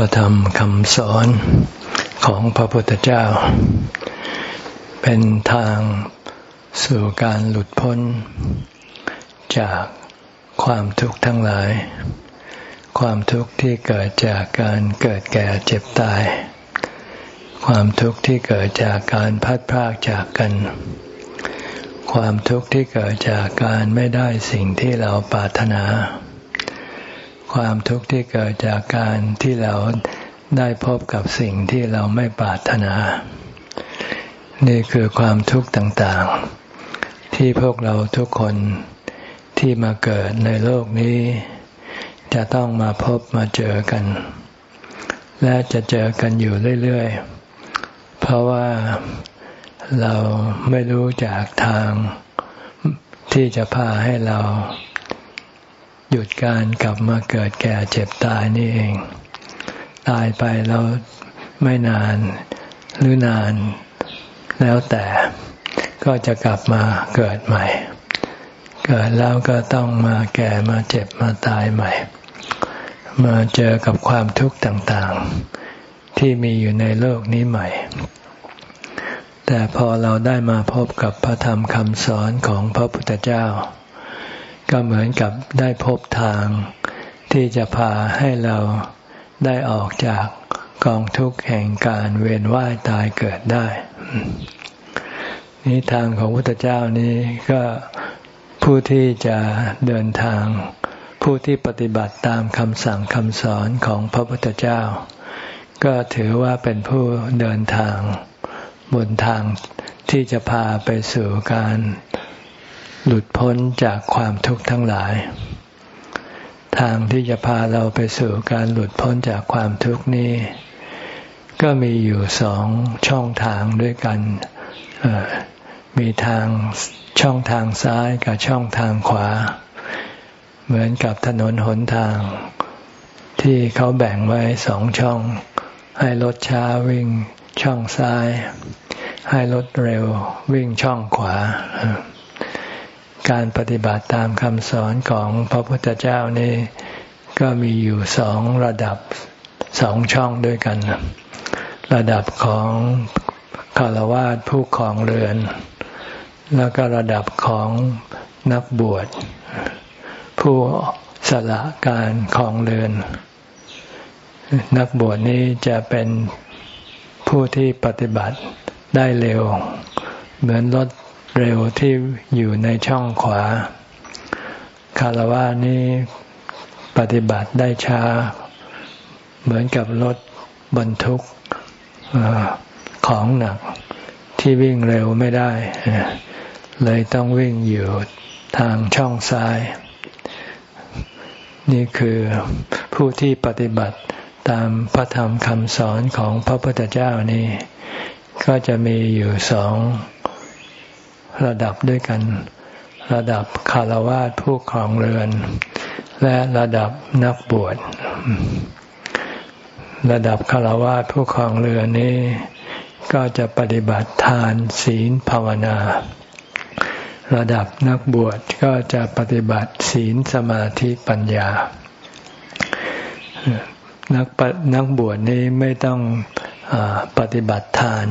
พระธรรมคำสอนของพระพุทธเจ้า เป็นทางสู่การหลุดพ้น จากความทุกข์ทั้งหลาย ความทุกข์ที่เกิดจากการเกิดแก่เจ็บตาย ความทุกข์ที่เกิดจากการพัดพรากจากกัน ความทุกข์ที่เกิดจากการไม่ได้สิ่งที่เราปรารถนา ความทุกข์ที่เกิดจากการที่เราได้พบกับสิ่งที่เราไม่ปรารถนา นี่คือความทุกข์ต่างๆ ที่พวกเราทุกคนที่มาเกิดในโลกนี้ จะต้องมาพบมาเจอกัน และจะเจอกันอยู่เรื่อยๆ เพราะว่าเราไม่รู้จากทางที่จะพาให้เรา หยุดการกลับมาเกิดแก่เจ็บตายนี่เอง ตายไปแล้วไม่นานหรือนานแล้วแต่ก็จะกลับมาเกิดใหม่ เกิดแล้วก็ต้องมาแก่มาเจ็บมาตายใหม่ มาเจอกับความทุกข์ต่างๆ ที่มีอยู่ในโลกนี้ใหม่ แต่พอเราได้มาพบกับพระธรรมคำสอนของพระพุทธเจ้า ก็เหมือนกับได้พบทาง ที่จะพาให้เราได้ออกจากกองทุกข์แห่งการเวียนว่ายตายเกิดได้ นี่ทางของพุทธเจ้านี้ก็ผู้ที่จะเดินทาง ผู้ที่ปฏิบัติตามคำสั่งคำสอนของพระพุทธเจ้า ก็ถือว่าเป็นผู้เดินทางบนทางที่จะพาไปสู่การ หลุดพ้นจากความทุกข์ทั้งหลาย ทางที่จะพาเราไปสู่การหลุดพ้นจากความทุกข์นี้ ก็มีอยู่สองช่องทางด้วยกัน มีทางช่องทางซ้ายกับช่องทางขวา เหมือนกับถนนหนทาง ที่เขาแบ่งไว้สองช่อง ให้รถช้าวิ่งช่องซ้าย ให้รถเร็ววิ่งช่องขวา การปฏิบัติตามคำสอนของพระพุทธเจ้านี่ก็มีอยู่สองระดับสองช่องด้วยกัน ระดับของคารวะผู้ของเรือน แล้วก็ระดับของนักบวช ผู้สละการของเรือน นักบวชนี้จะเป็นผู้ที่ปฏิบัติได้เร็ว เหมือนรถ เร็วที่อยู่ในช่องขวา คารวะนี้ปฏิบัติได้ช้า เหมือนกับรถบรรทุกของหนักที่วิ่งเร็วไม่ได้ เลยต้องวิ่งอยู่ทางช่องซ้าย นี่คือผู้ที่ปฏิบัติตามพระธรรมคำสอนของพระพุทธเจ้านี่ก็จะมีอยู่สอง ระดับด้วยกัน ระดับคารวะผู้ครองเรือน และระดับนักบวช ระดับคารวะผู้ครองเรือนนี้ ก็จะปฏิบัติทานศีลภาวนา ระดับนักบวชก็จะปฏิบัติศีลสมาธิปัญญา นักนักบวชนี้ไม่ต้องอปฏิบัติทาน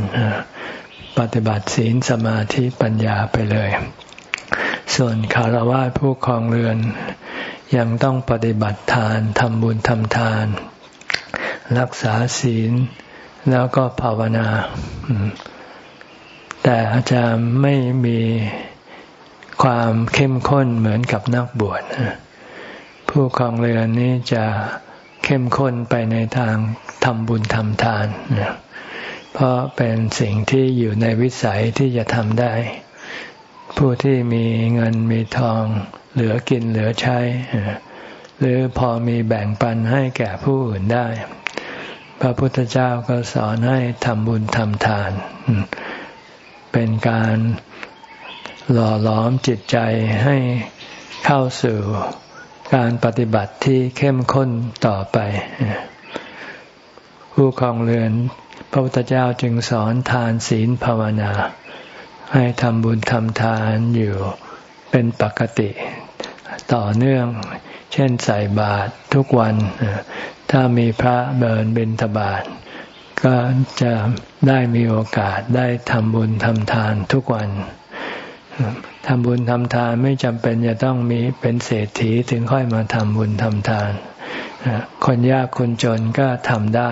ปฏิบัติศีลสมาธิปัญญาไปเลย ส่วนคารวะผู้ครองเรือน ยังต้องปฏิบัติทานทำบุญทำทาน รักษาศีลแล้วก็ภาวนา แต่อาจจะไม่มีความเข้มข้นเหมือนกับนักบวชผู้ครองเรือนนี้จะเข้มข้นไปในทางทำบุญทำทาน เพราะเป็นสิ่งที่อยู่ในวิสัยที่จะทำได้ ผู้ที่มีเงินมีทอง เหลือกินเหลือใช้ หรือพอมีแบ่งปันให้แก่ผู้อื่นได้ พระพุทธเจ้าก็สอนให้ทำบุญทำทาน เป็นการหล่อหลอมจิตใจให้เข้าสู่การปฏิบัติที่เข้มข้นต่อไป ผู้ครองเรือน พระพุทธเจ้าจึงสอนทานศีลภาวนา ให้ทำบุญทำทานอยู่เป็นปกติ ต่อเนื่อง เช่นใส่บาตรทุกวัน ถ้ามีพระเบินบิณฑบาตก็จะได้มีโอกาสได้ทำบุญทำทานทุกวันทำบุญทำทานไม่จำเป็นจะต้องมีเป็นเศรษฐีถึงค่อยมาทำบุญทำทาน คนยากคนจนก็ทำได้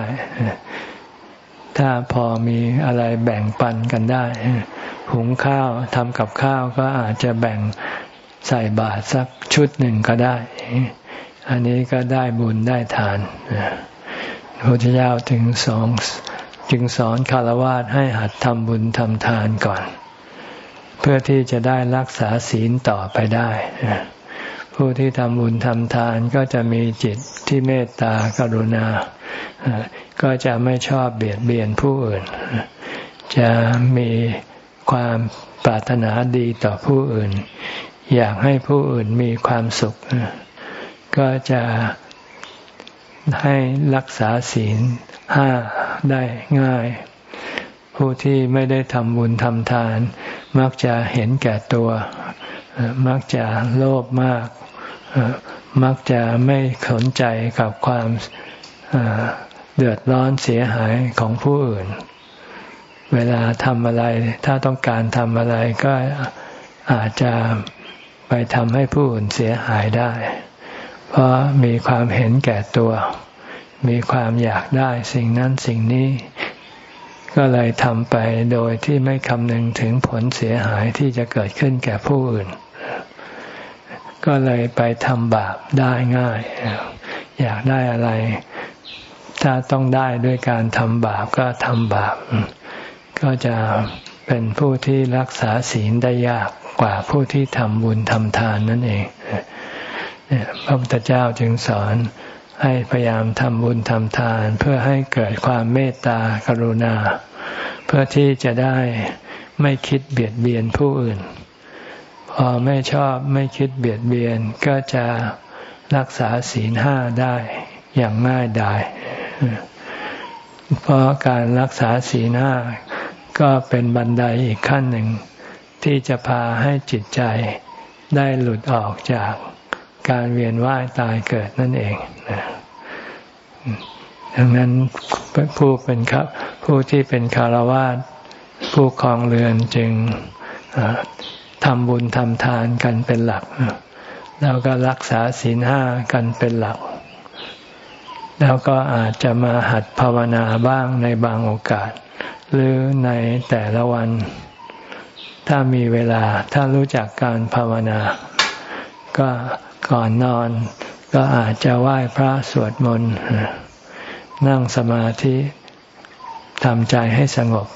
ถ้าพอมีอะไรแบ่งปันกันได้ หุงข้าวทำกับข้าวก็อาจจะแบ่งใส่บาตรสักชุดหนึ่งก็ได้ อันนี้ก็ได้บุญได้ทานพระพุทธเจ้าถึงสองจึงสอนคารวะให้หัดทำบุญทำทานก่อน เพื่อที่จะได้รักษาศีลต่อไปได้ ผู้ที่ทำบุญทำทานก็จะมีจิตที่เมตตากรุณา ก็จะไม่ชอบเบียดเบียนผู้อื่น จะมีความปรารถนาดีต่อผู้อื่น อยากให้ผู้อื่นมีความสุข ก็จะให้รักษาศีลห้าได้ง่าย ผู้ที่ไม่ได้ทำบุญทำทาน มักจะเห็นแก่ตัว มักจะโลภมาก มักจะไม่สนใจกับความเดือดร้อนเสียหายของผู้อื่น เวลาทำอะไร ถ้าต้องการทำอะไรก็อาจจะไปทำให้ผู้อื่นเสียหายได้ เพราะมีความเห็นแก่ตัว มีความอยากได้สิ่งนั้นสิ่งนี้ ก็เลยทำไปโดยที่ไม่คำนึงถึงผลเสียหายที่จะเกิดขึ้นแก่ผู้อื่น ก็เลยไปทำบาปได้ง่าย อยากได้อะไร ถ้าต้องได้ด้วยการทำบาปก็ทำบาป ก็จะเป็นผู้ที่รักษาศีลได้ยากกว่าผู้ที่ทำบุญทำทานนั่นเองพระพุทธเจ้าจึงสอนให้พยายามทำบุญทำทาน เพื่อให้เกิดความเมตตากรุณา เพื่อที่จะได้ไม่คิดเบียดเบียนผู้อื่น ไม่ชอบไม่คิดเบียดเบียนก็จะรักษาศีลห้าได้อย่างง่ายดาย เพราะการรักษาศีลห้าก็เป็นบันไดอีกขั้นหนึ่ง ที่จะพาให้จิตใจได้หลุดออกจากการเวียนว่ายตายเกิดนั่นเองดังนั้นผู้เป็นครับ ผู้ที่เป็นคารวะผู้ครองเรือนจึง ทำบุญทำทานกันเป็นหลัก แล้วก็รักษาศีลห้ากันเป็นหลัก แล้วก็อาจจะมาหัดภาวนาบ้างในบางโอกาส หรือในแต่ละวัน ถ้ามีเวลาถ้ารู้จักการภาวนา ก็ก่อนนอน ก็อาจจะไหว้พระสวดมนต์นั่งสมาธิทำใจให้สงบ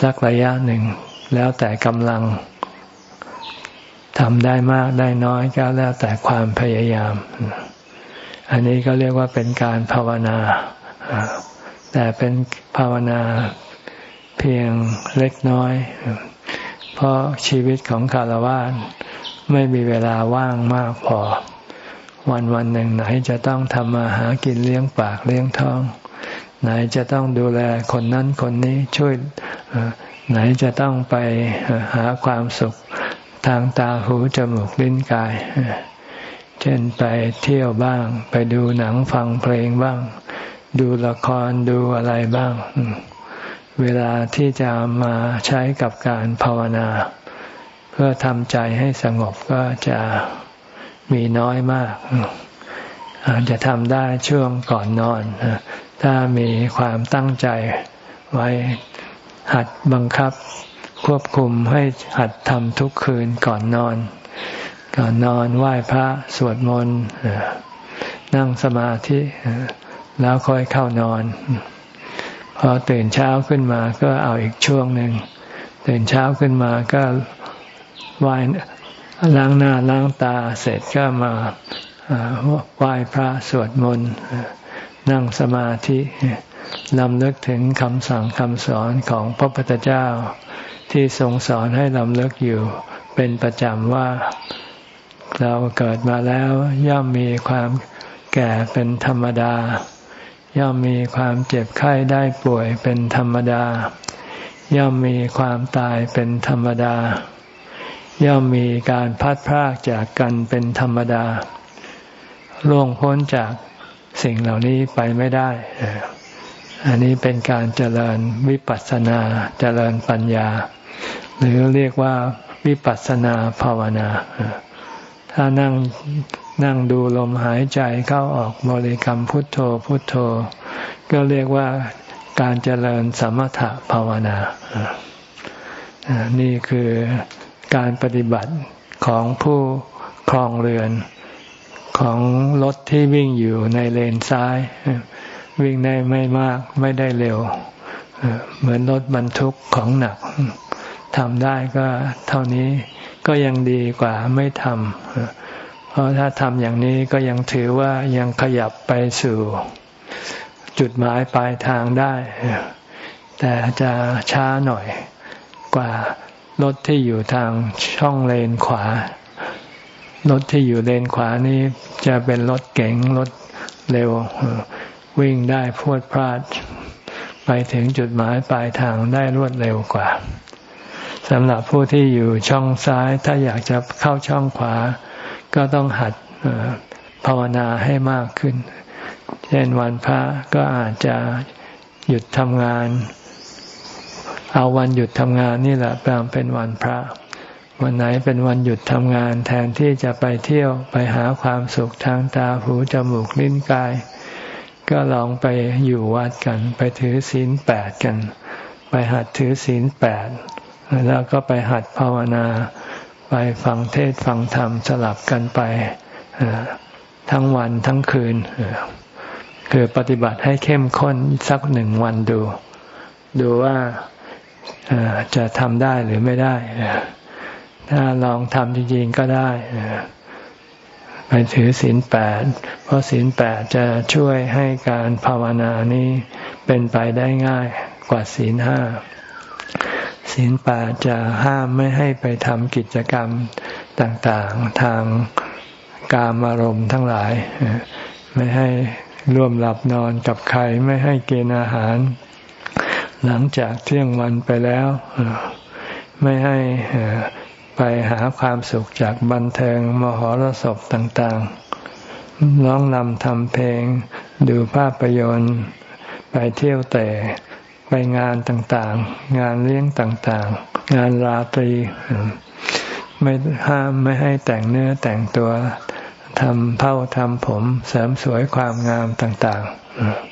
สักระยะหนึ่ง แล้วแต่กำลัง ทำได้มากได้น้อยก็แล้วแต่ความพยายาม อันนี้ก็เรียกว่าเป็นการภาวนา แต่เป็นภาวนาเพียงเล็กน้อย เพราะชีวิตของคารวะไม่มีเวลาว่างมากพอ วันวันหนึ่งไหนจะต้องทำมาหากินเลี้ยงปากเลี้ยงท้อง ไหนจะต้องดูแลคนนั้นคนนี้ช่วยไหนจะต้องไปหาความสุข ทางตาหูจมูกลิ้นกาย เช่นไปเที่ยวบ้าง ไปดูหนังฟังเพลงบ้าง ดูละครดูอะไรบ้าง เวลาที่จะมาใช้กับการภาวนา เพื่อทำใจให้สงบก็จะมีน้อยมากอาจจะทำได้ช่วงก่อนนอน ถ้ามีความตั้งใจไว้หัดบังคับ ควบคุมให้หัดทำทุกคืนก่อนนอน ก่อนนอนไหว้พระสวดมนต์นั่งสมาธิแล้วค่อยเข้านอน พอตื่นเช้าขึ้นมาก็เอาอีกช่วงหนึ่งตื่นเช้าขึ้นมาก็ไหว้ล้างหน้าล้างตาเสร็จก็มาไหว้พระสวดมนต์นั่งสมาธินำเลึกถึงคำสั่งคำสอนของพระพุทธเจ้า ที่ทรงสอนให้ลำเลิกอยู่ เป็นประจำว่าเราเกิดมาแล้วย่อมมีความแก่เป็นธรรมดา ย่อมมีความเจ็บไข้ได้ป่วยเป็นธรรมดา ย่อมมีความตายเป็นธรรมดา ย่อมมีการพัดพรากจากกันเป็นธรรมดา ล่วงพ้นจากสิ่งเหล่านี้ไปไม่ได้ อันนี้เป็นการเจริญวิปัสสนาเจริญปัญญา หรือเรียกว่าวิปัสสนาภาวนา ถ้านั่งนั่งดูลมหายใจเข้าออกบริกรรมพุทโธพุทโธ ก็เรียกว่าการเจริญสมถะภาวนา นี่คือการปฏิบัติของผู้ครองเรือนของรถที่วิ่งอยู่ในเลนซ้าย วิ่งได้ไม่มากไม่ได้เร็ว เหมือนรถบรรทุกของหนัก ทำได้ก็เท่านี้ก็ยังดีกว่าไม่ทำเพราะถ้าทำอย่างนี้ก็ยังถือว่ายังขยับไปสู่ จุดหมายปลายทางได้ แต่จะช้าหน่อยกว่ารถที่อยู่ทางช่องเลนขวารถที่อยู่เลนขวานี้จะเป็นรถเก๋งรถเร็ว วิ่งได้พวดพลาด ไปถึงจุดหมายปลายทางได้รวดเร็วกว่า สำหรับผู้ที่อยู่ช่องซ้ายถ้าอยากจะเข้าช่องขวา ก็ต้องหัดภาวนาให้มากขึ้น เช่นวันพระก็อาจจะหยุดทำงาน เอาวันหยุดทำงานนี่แหละแปลเป็นวันพระ วันไหนเป็นวันหยุดทำงาน แทนที่จะไปเที่ยวไปหาความสุขทางตาหูจมูกลิ้นกาย ก็ลองไปอยู่วัดกัน ไปถือศีลแปดกัน ไปหัดถือศีลแปด แล้วก็ไปหัดภาวนา ไปฟังเทศฟังธรรมสลับกันไปทั้งวันทั้งคืน คือปฏิบัติให้เข้มข้นสักหนึ่งวันดู ดูว่าจะทำได้หรือไม่ได้ ถ้าลองทำจริงๆก็ได้ไปถือศีลแปด เพราะศีลแปดจะช่วยให้การภาวนานี้เป็นไปได้ง่ายกว่าศีลห้า ศีลแปดจะห้ามไม่ให้ไปทำกิจกรรมต่างๆ ทางกามารมณ์ทั้งหลาย ไม่ให้ร่วมหลับนอนกับใคร ไม่ให้เกณฑ์อาหาร หลังจากเที่ยงวันไปแล้ว ไม่ให้ไปหาความสุขจากบันเทิงมหรสพต่างๆ ร้องนำทำเพลง ดูภาพยนตร์ ไปเที่ยวแต่ ไปงานต่างๆ งานเลี้ยงต่างๆ งานราตรี ไม่ห้ามไม่ให้แต่งเนื้อแต่งตัวทำเผ้าทำผมเสริมสวยความงามต่าง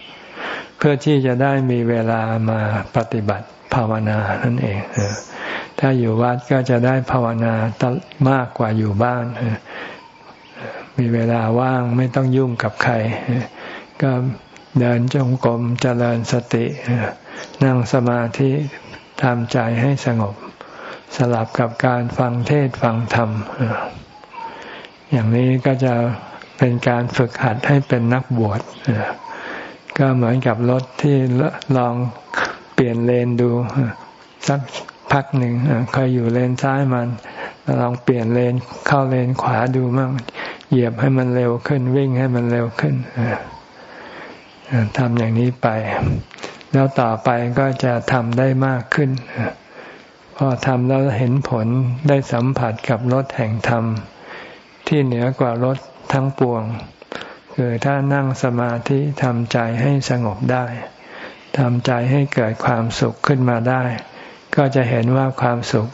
ๆ เพื่อที่จะได้มีเวลามาปฏิบัติภาวนานั่นเองถ้าอยู่วัดก็จะได้ภาวนามากกว่าอยู่บ้าน มีเวลาว่างไม่ต้องยุ่งกับใคร ก็ เดินจงกรมเจริญสติ นั่งสมาธิทำใจให้สงบ สลับกับการฟังเทศฟังธรรม อย่างนี้ก็จะเป็นการฝึกหัดให้เป็นนักบวชก็เหมือนกับรถที่ลองเปลี่ยนเลนดู สักพักหนึ่งเคยอยู่เลนซ้ายมัน ลองเปลี่ยนเลนเข้าเลนขวาดูมั่งเหยียบให้มันเร็วขึ้นวิ่งให้มันเร็วขึ้น ทำอย่างนี้ไป แล้วต่อไปก็จะทำได้มากขึ้น พอทำแล้วเห็นผลได้สัมผัสกับรถแห่งธรรม ที่เหนือกว่ารถทั้งปวง คือถ้านั่งสมาธิทำใจให้สงบได้ทำใจให้เกิดความสุขขึ้นมาได้ ก็จะเห็นว่าความสุข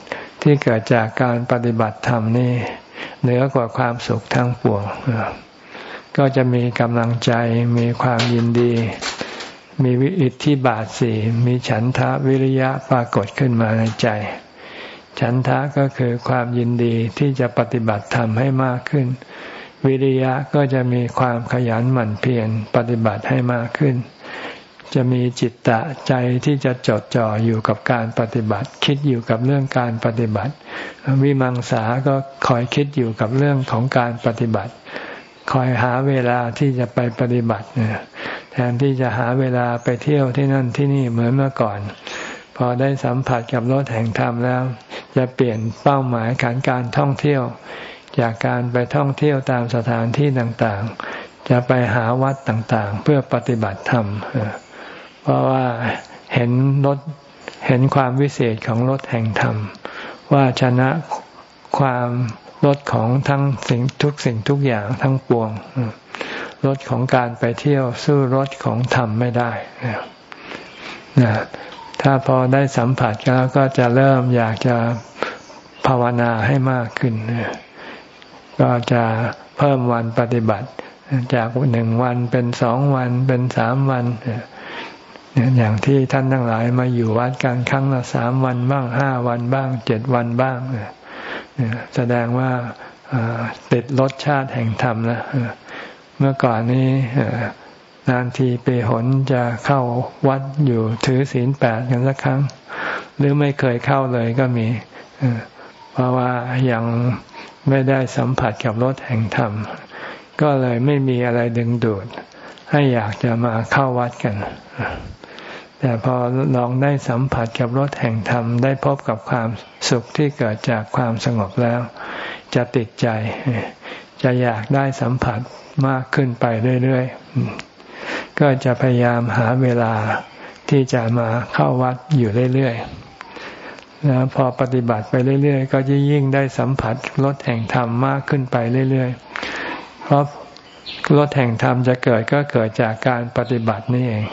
ที่เกิดจากการปฏิบัติธรรมนี่เหนือกว่าความสุขทั้งปวง ก็จะมีกำลังใจมีความยินดี มีวิอิทธิบาทสี่มีฉันทะวิริยะปรากฏขึ้นมาในใจ ฉันทะก็คือความยินดีที่จะปฏิบัติธรรมให้มากขึ้น วิริยะก็จะมีความขยันหมั่นเพียรปฏิบัติให้มากขึ้น จะมีจิตตะใจที่จะจดจ่ออยู่กับการปฏิบัติ คิดอยู่กับเรื่องการปฏิบัติ วิมังสาก็คอยคิดอยู่กับเรื่องของการปฏิบัติ คอยหาเวลาที่จะไปปฏิบัติแทนที่จะหาเวลาไปเที่ยวที่นั่นที่นี่เหมือนเมื่อก่อน พอได้สัมผัสกับรถแห่งธรรมแล้ว จะเปลี่ยนเป้าหมายการการท่องเที่ยว จากการไปท่องเที่ยวตามสถานที่ต่างๆ จะไปหาวัดต่างๆ เพื่อปฏิบัติธรรมเพราะว่าเห็นรถเห็นความวิเศษของรถแห่งธรรม ว่าชนะความ รถของทั้งสิ่งทุกสิ่งทุกอย่างทั้งปวงรถของการไปเที่ยวสู้รถของธรรมไม่ได้นะถ้าพอได้สัมผัสแล้วก็จะเริ่มอยากจะภาวนาให้มากขึ้น ก็จะเพิ่มวันปฏิบัติ จากหนึ่งวันเป็นสองวันเป็นสามวันอย่างที่ท่านทั้งหลายมาอยู่วัดกันครั้งละสามวันบ้างห้าวันบ้างเจ็ดวันบ้าง แสดงว่าติดรสชาติแห่งธรรมแล้วเมื่อก่อนนี้นานทีเปหนจะเข้าวัดอยู่ถือศีลแปดกันสักครั้ง หรือไม่เคยเข้าเลยก็มี เพราะว่ายังไม่ได้สัมผัสกับรสแห่งธรรม ก็เลยไม่มีอะไรดึงดูด ให้อยากจะมาเข้าวัดกัน แต่พอลองได้สัมผัสกับรสแห่งธรรมได้พบกับความสุขที่เกิดจากความสงบแล้ว จะติดใจ จะอยากได้สัมผัสมากขึ้นไปเรื่อยๆ ก็จะพยายามหาเวลาที่จะมาเข้าวัดอยู่เรื่อยๆแล้วพอปฏิบัติไปเรื่อยๆ ก็จะยิ่งได้สัมผัสลดแห่งธรรมมากขึ้นไปเรื่อยๆ เพราะลดแห่งธรรมจะเกิดก็เกิดจากการปฏิบัตินี่เอง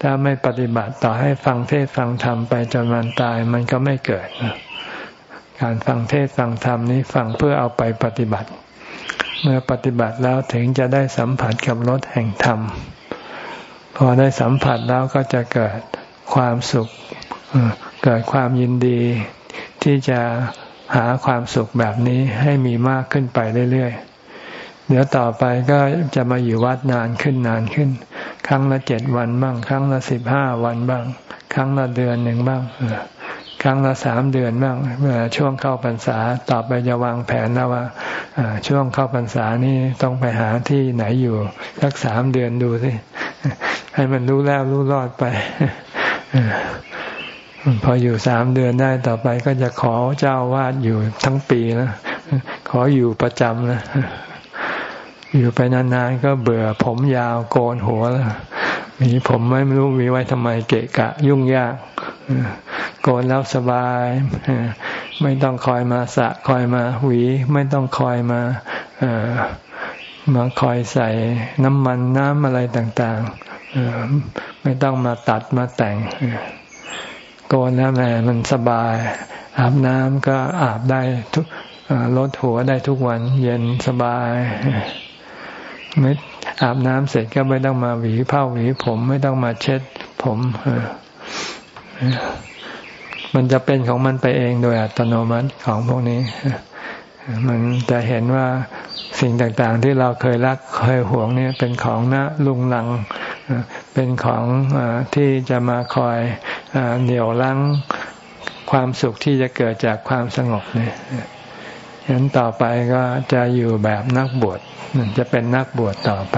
ถ้าไม่ปฏิบัติต่อให้ฟังเทศฟังธรรมไปจนวันตายมันก็ไม่เกิด การฟังเทศฟังธรรมนี้ฟังเพื่อเอาไปปฏิบัติ เมื่อปฏิบัติแล้วถึงจะได้สัมผัสกับรสแห่งธรรม พอได้สัมผัสแล้วก็จะเกิดความสุข เกิดความยินดีที่จะหาความสุขแบบนี้ให้มีมากขึ้นไปเรื่อยๆ เดี๋ยวต่อไปก็จะมาอยู่วัดนานขึ้นนานขึ้น ครั้งละเจ็ดวันบ้าง ครั้งละสิบห้าวันบ้าง ครั้งละเดือนหนึ่งบ้างครั้งละสามเดือนบ้างเมื่อช่วงเข้าพรรษาต่อไปจะวางแผนแล้วว่าช่วงเข้าพรรษานี่ต้องไปหาที่ไหนอยู่สักสามเดือนดูสิให้มันรู้แล้วรู้รอดไปพออยู่สามเดือนได้ต่อไปก็จะขอเจ้าวาดอยู่ทั้งปีนะขออยู่ประจำนะ อยู่ไปนานๆก็เบื่อผมยาวโกนหัวแล้วมีผมไม่รู้มีไว้ทำไมเกะกะ ยุ่งยากโกนแล้วสบาย ไม่ต้องคอยมาสะคอยมาหวี ไม่ต้องคอยมามาคอยใส่น้ำมันน้ำอะไรต่างๆไม่ต้องมาตัดมาแต่งโกนแล้วแม่มันสบาย อาบน้ำก็อาบได้ทุกลดหัวได้ทุกวันเย็นสบาย ไม่อาบน้ำเสร็จก็ไม่ต้องมาหวีผ้าหวีผมไม่ต้องมาเช็ดผมมันจะเป็นของมันไปเองโดยอัตโนมัติของพวกนี้ มันจะเห็นว่าสิ่งต่างๆ ที่เราเคยรักเคยหวงเนี่ยเป็นของนะลุงลัง เป็นของอที่จะมาคอยเหนี่ยวลังความสุขที่จะเกิดจากความสงบเนี่ย ฉะนั้นต่อไปก็จะอยู่แบบนักบวชจะเป็นนักบวชต่อไป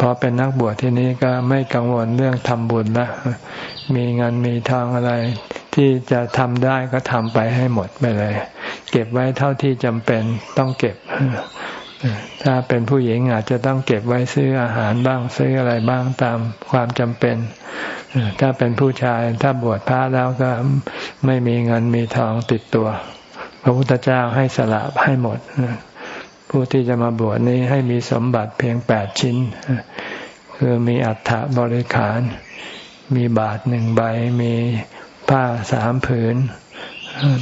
พอเป็นนักบวชที่นี้ก็ไม่กังวลเรื่องทำบุญละมีเงินมีทองอะไร ที่จะทำได้ก็ทำไปให้หมดไปเลย เก็บไว้เท่าที่จำเป็นต้องเก็บ ถ้าเป็นผู้หญิงอาจจะต้องเก็บไว้ซื้ออาหารบ้างซื้ออะไรบ้างตามความจำเป็น ถ้าเป็นผู้ชายถ้าบวชพระแล้วก็ไม่มีเงินมีทองติดตัว พระพุทธเจ้าให้สละให้หมด ผู้ที่จะมาบวชนี้ให้มีสมบัติเพียงแปดชิ้น คือมีอัฐบริขาร มีบาทหนึ่งใบ มีผ้าสามผืน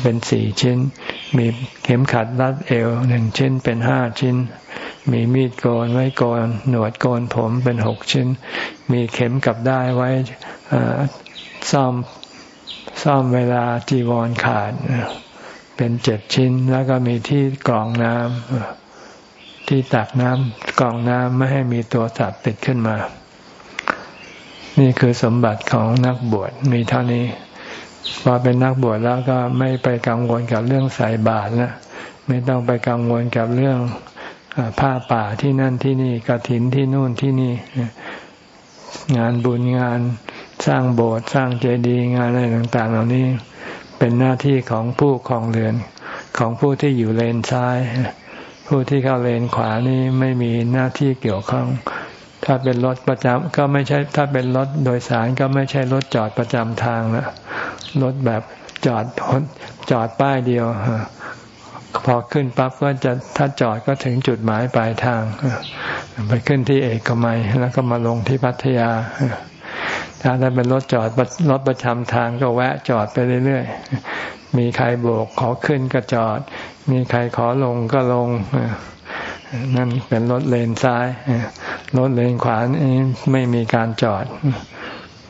เป็นสี่ชิ้น มีเข็มขัดรัดเอวหนึ่งชิ้นเป็นห้าชิ้น มีมีดโกนไว้โกน หนวดโกนผมเป็นหกชิ้น มีเข็มกับได้ไว้ซ่อมซ่อมเวลาจีวรขาด เป็นเจ็ดชิ้น แล้วก็มีที่กรองน้ำที่ตักน้ำกรองน้ำไม่ให้มีตัวสัตว์ติดขึ้นมา นี่คือสมบัติของนักบวชมีเท่านี้พอเป็นนักบวชแล้วก็ไม่ไปกังวลกับเรื่องใส่บาตรนะไม่ต้องไปกังวลกับเรื่องผ้าป่าที่นั่นที่นี่กระถินที่นู่นที่นี่ งานบุญงานสร้างโบสถ์สร้างเจดีย์งานอะไรต่าง ๆ เหล่านี้ เป็นหน้าที่ของผู้ครองเรือนของผู้ที่อยู่เลนซ้าย ผู้ที่เข้าเลนขวานี่ไม่มีหน้าที่เกี่ยวข้อง ถ้าเป็นรถประจำก็ไม่ใช่ ถ้าเป็นรถโดยสารก็ไม่ใช่รถจอดประจำทางนะรถแบบจอดจอดป้ายเดียวพอขึ้นปั๊บก็จะถ้าจอดก็ถึงจุดหมายปลายทางไปขึ้นที่เอกมัยแล้วก็มาลงที่พัทยา ถ้าถ้าเป็นรถจอดรถประจำทางก็แวะจอดไปเรื่อยๆ มีใครโบกขอขึ้นก็จอด มีใครขอลงก็ลงนั่นเป็นรถเลนซ้ายรถเลนขวาไม่มีการจอด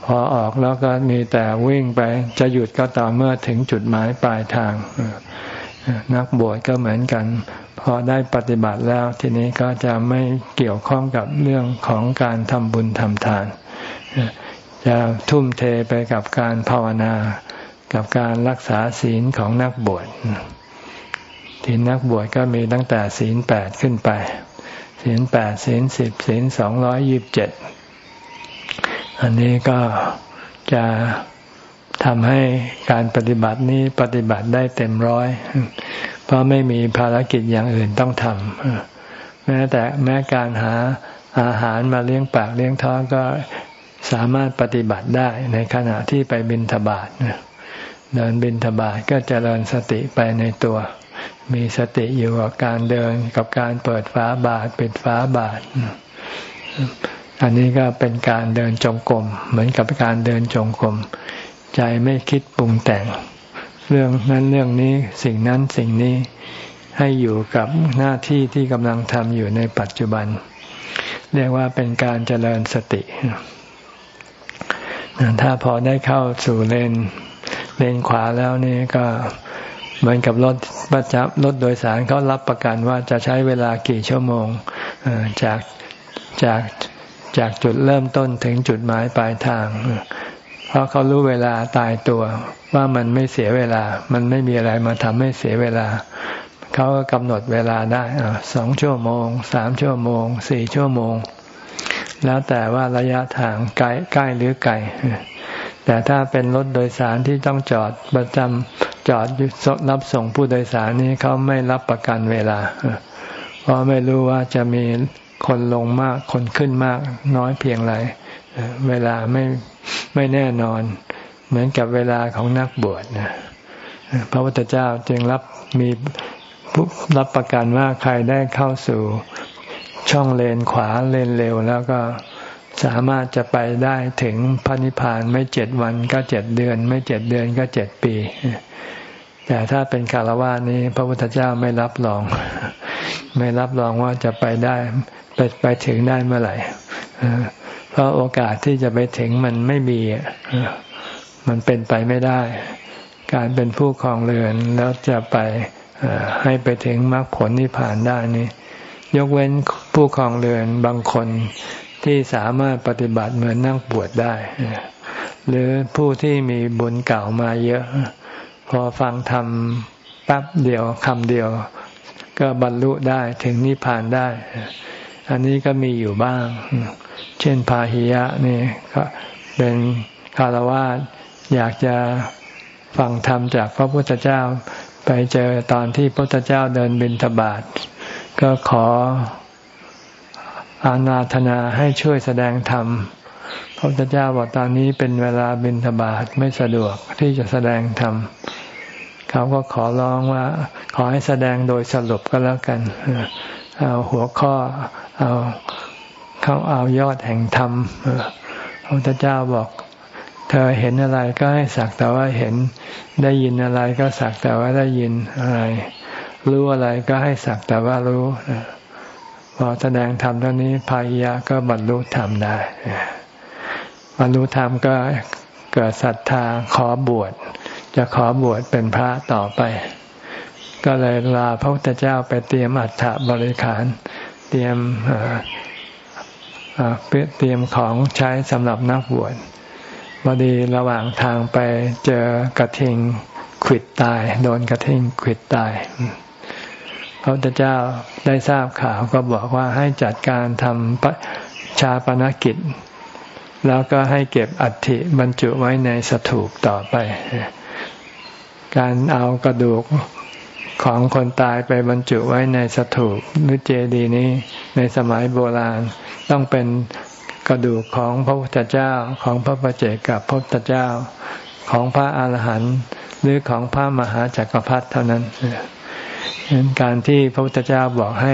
พอออกแล้วก็มีแต่วิ่งไป จะหยุดก็ต่อเมื่อถึงจุดหมายปลายทาง นักบวชก็เหมือนกัน พอได้ปฏิบัติแล้ว ทีนี้ก็จะไม่เกี่ยวข้องกับเรื่องของการทำบุญทำทาน จะทุ่มเทไปกับการภาวนา กับการรักษาศีลของนักบวชทีนักบวชก็มีตั้งแต่ศีลแปดขึ้นไป ศีลแปดศีลสิบศีลสองร้อยยิบเจ็ดอันนี้ก็จะทำให้การปฏิบัตินี้ปฏิบัติได้เต็มร้อย เพราะไม่มีภารกิจอย่างอื่นต้องทำแม้แต่แม้การหาอาหารมาเลี้ยงปากเลี้ยงท้องก็ สามารถปฏิบัติได้ในขณะที่ไปบินทบาทเดินบินทบาทก็จเจริญสติไปในตัว มีสติอยู่กับการเดินกับการเปิดฝาบาทปิดฝาบาท อันนี้ก็เป็นการเดินจงกรมเหมือนกับการเดินจงกรมใจไม่คิดปรุงแต่ง เรื่องนั้นเรื่องนี้สิ่งนั้นสิ่งนี้ให้อยู่กับหน้าที่ที่กำลังทำอยู่ในปัจจุบัน เรียกว่าเป็นการเจริญสติ ถ้าพอได้เข้าสู่เลนเลนขวาแล้วนี่ก็เหมือนกับรถประจับรถโดยสารเขารับประกันว่าจะใช้เวลากี่ชั่วโมงจากจากจากจุดเริ่มต้นถึงจุดหมายปลายทาง เพราะเขารู้เวลาตายตัว ว่ามันไม่เสียเวลา มันไม่มีอะไรมาทำให้เสียเวลา เขาก็กำหนดเวลาได้สองชั่วโมงสามชั่วโมงสี่ชั่วโมง แล้วแต่ว่าระยะทางไกลใกล้หรือไกลแต่ถ้าเป็นรถโดยสารที่ต้องจอดประจำจอดรับส่งผู้โดยสารนี้เขาไม่รับประกันเวลา เพราะไม่รู้ว่าจะมีคนลงมากคนขึ้นมากน้อยเพียงไรเวลาไม่ไม่แน่นอน เหมือนกับเวลาของนักบวชนะพระพุทธเจ้าจึงรับมีรับประกันว่าใครได้เข้าสู่ ช่องเลนขวาเลนเร็ว แล้วก็สามารถจะไปได้ถึงพระนิพพานไม่เจ็ดวันก็เจ็ดเดือน ไม่เจ็ดเดือนก็เจ็ดปี แต่ถ้าเป็นคารวะนี้ พระพุทธเจ้าไม่รับรอง ไม่รับรองว่าจะไปได้ไปไปถึงได้เมื่อไหร่เพราะโอกาสที่จะไปถึงมันไม่มีมันเป็นไปไม่ได้ การเป็นผู้ครองเรือนแล้วจะไปให้ไปถึงมรรคผลนิพพานได้นี่ยกเว้น ผู้ครองเรือนบางคนที่สามารถปฏิบัติเหมือนนั่งบวชได้ หรือผู้ที่มีบุญเก่ามาเยอะ พอฟังธรรมแป๊บเดียวคำเดียว ก็บรรลุได้ถึงนิพพานได้ อันนี้ก็มีอยู่บ้าง เช่นพาหิยะนี่ก็เป็นคารวะอยากจะฟังธรรมจากพระพุทธเจ้า ไปเจอตอนที่พระพุทธเจ้าเดินบินทบาทก็ขอ อานาธนาให้ช่วยแสดงธรรมพระพุทธเจ้าบอกตอนนี้เป็นเวลาบินทบาทไม่สะดวกที่จะแสดงธรรมเขาก็ขอร้องว่า ขอให้แสดงโดยสรุปก็แล้วกันเอาหัวข้อเอาเขาเอายอดแห่งธรรมพระพุทธเจ้าบอก เธอเห็นอะไรก็ให้สักแต่ว่าเห็นได้ยินอะไรก็สักแต่ว่าได้ยินอะไร รู้อะไรก็ให้สักแต่ว่ารู้ พอแสดงธรรมเท่านี้พายะก็บรรลุธรรมได้บรรลุธรรมก็เกิดศรัทธาขอบวช จะขอบวชเป็นพระต่อไป ก็เลยลาพระพุทธเจ้าไปเตรียมอัฐบริขาร เตรียมเตรียมของใช้สำหรับนักบวชพอดีระหว่างทางไปเจอกระทิงขิดตาย โดนกระทิงขิดตาย ระพุทธเจ้าได้ทราบข่าวก็บอกว่าให้จัดการทำชาปนกิจ แล้วก็ให้เก็บอัฐิบรรจุไว้ในสถูปต่อไป การเอากระดูกของคนตายไปบรรจุไว้ในสถูปหรือเจดีย์นี้ในสมัยโบราณ ต้องเป็นกระดูกของพระพุทธเจ้าของพระประเจกับพระพุทธเจ้าของพระอาหารหันต์หรือของพระมหาจักรพรรดิเท่านั้น การที่พระพุทธเจ้าบอกให้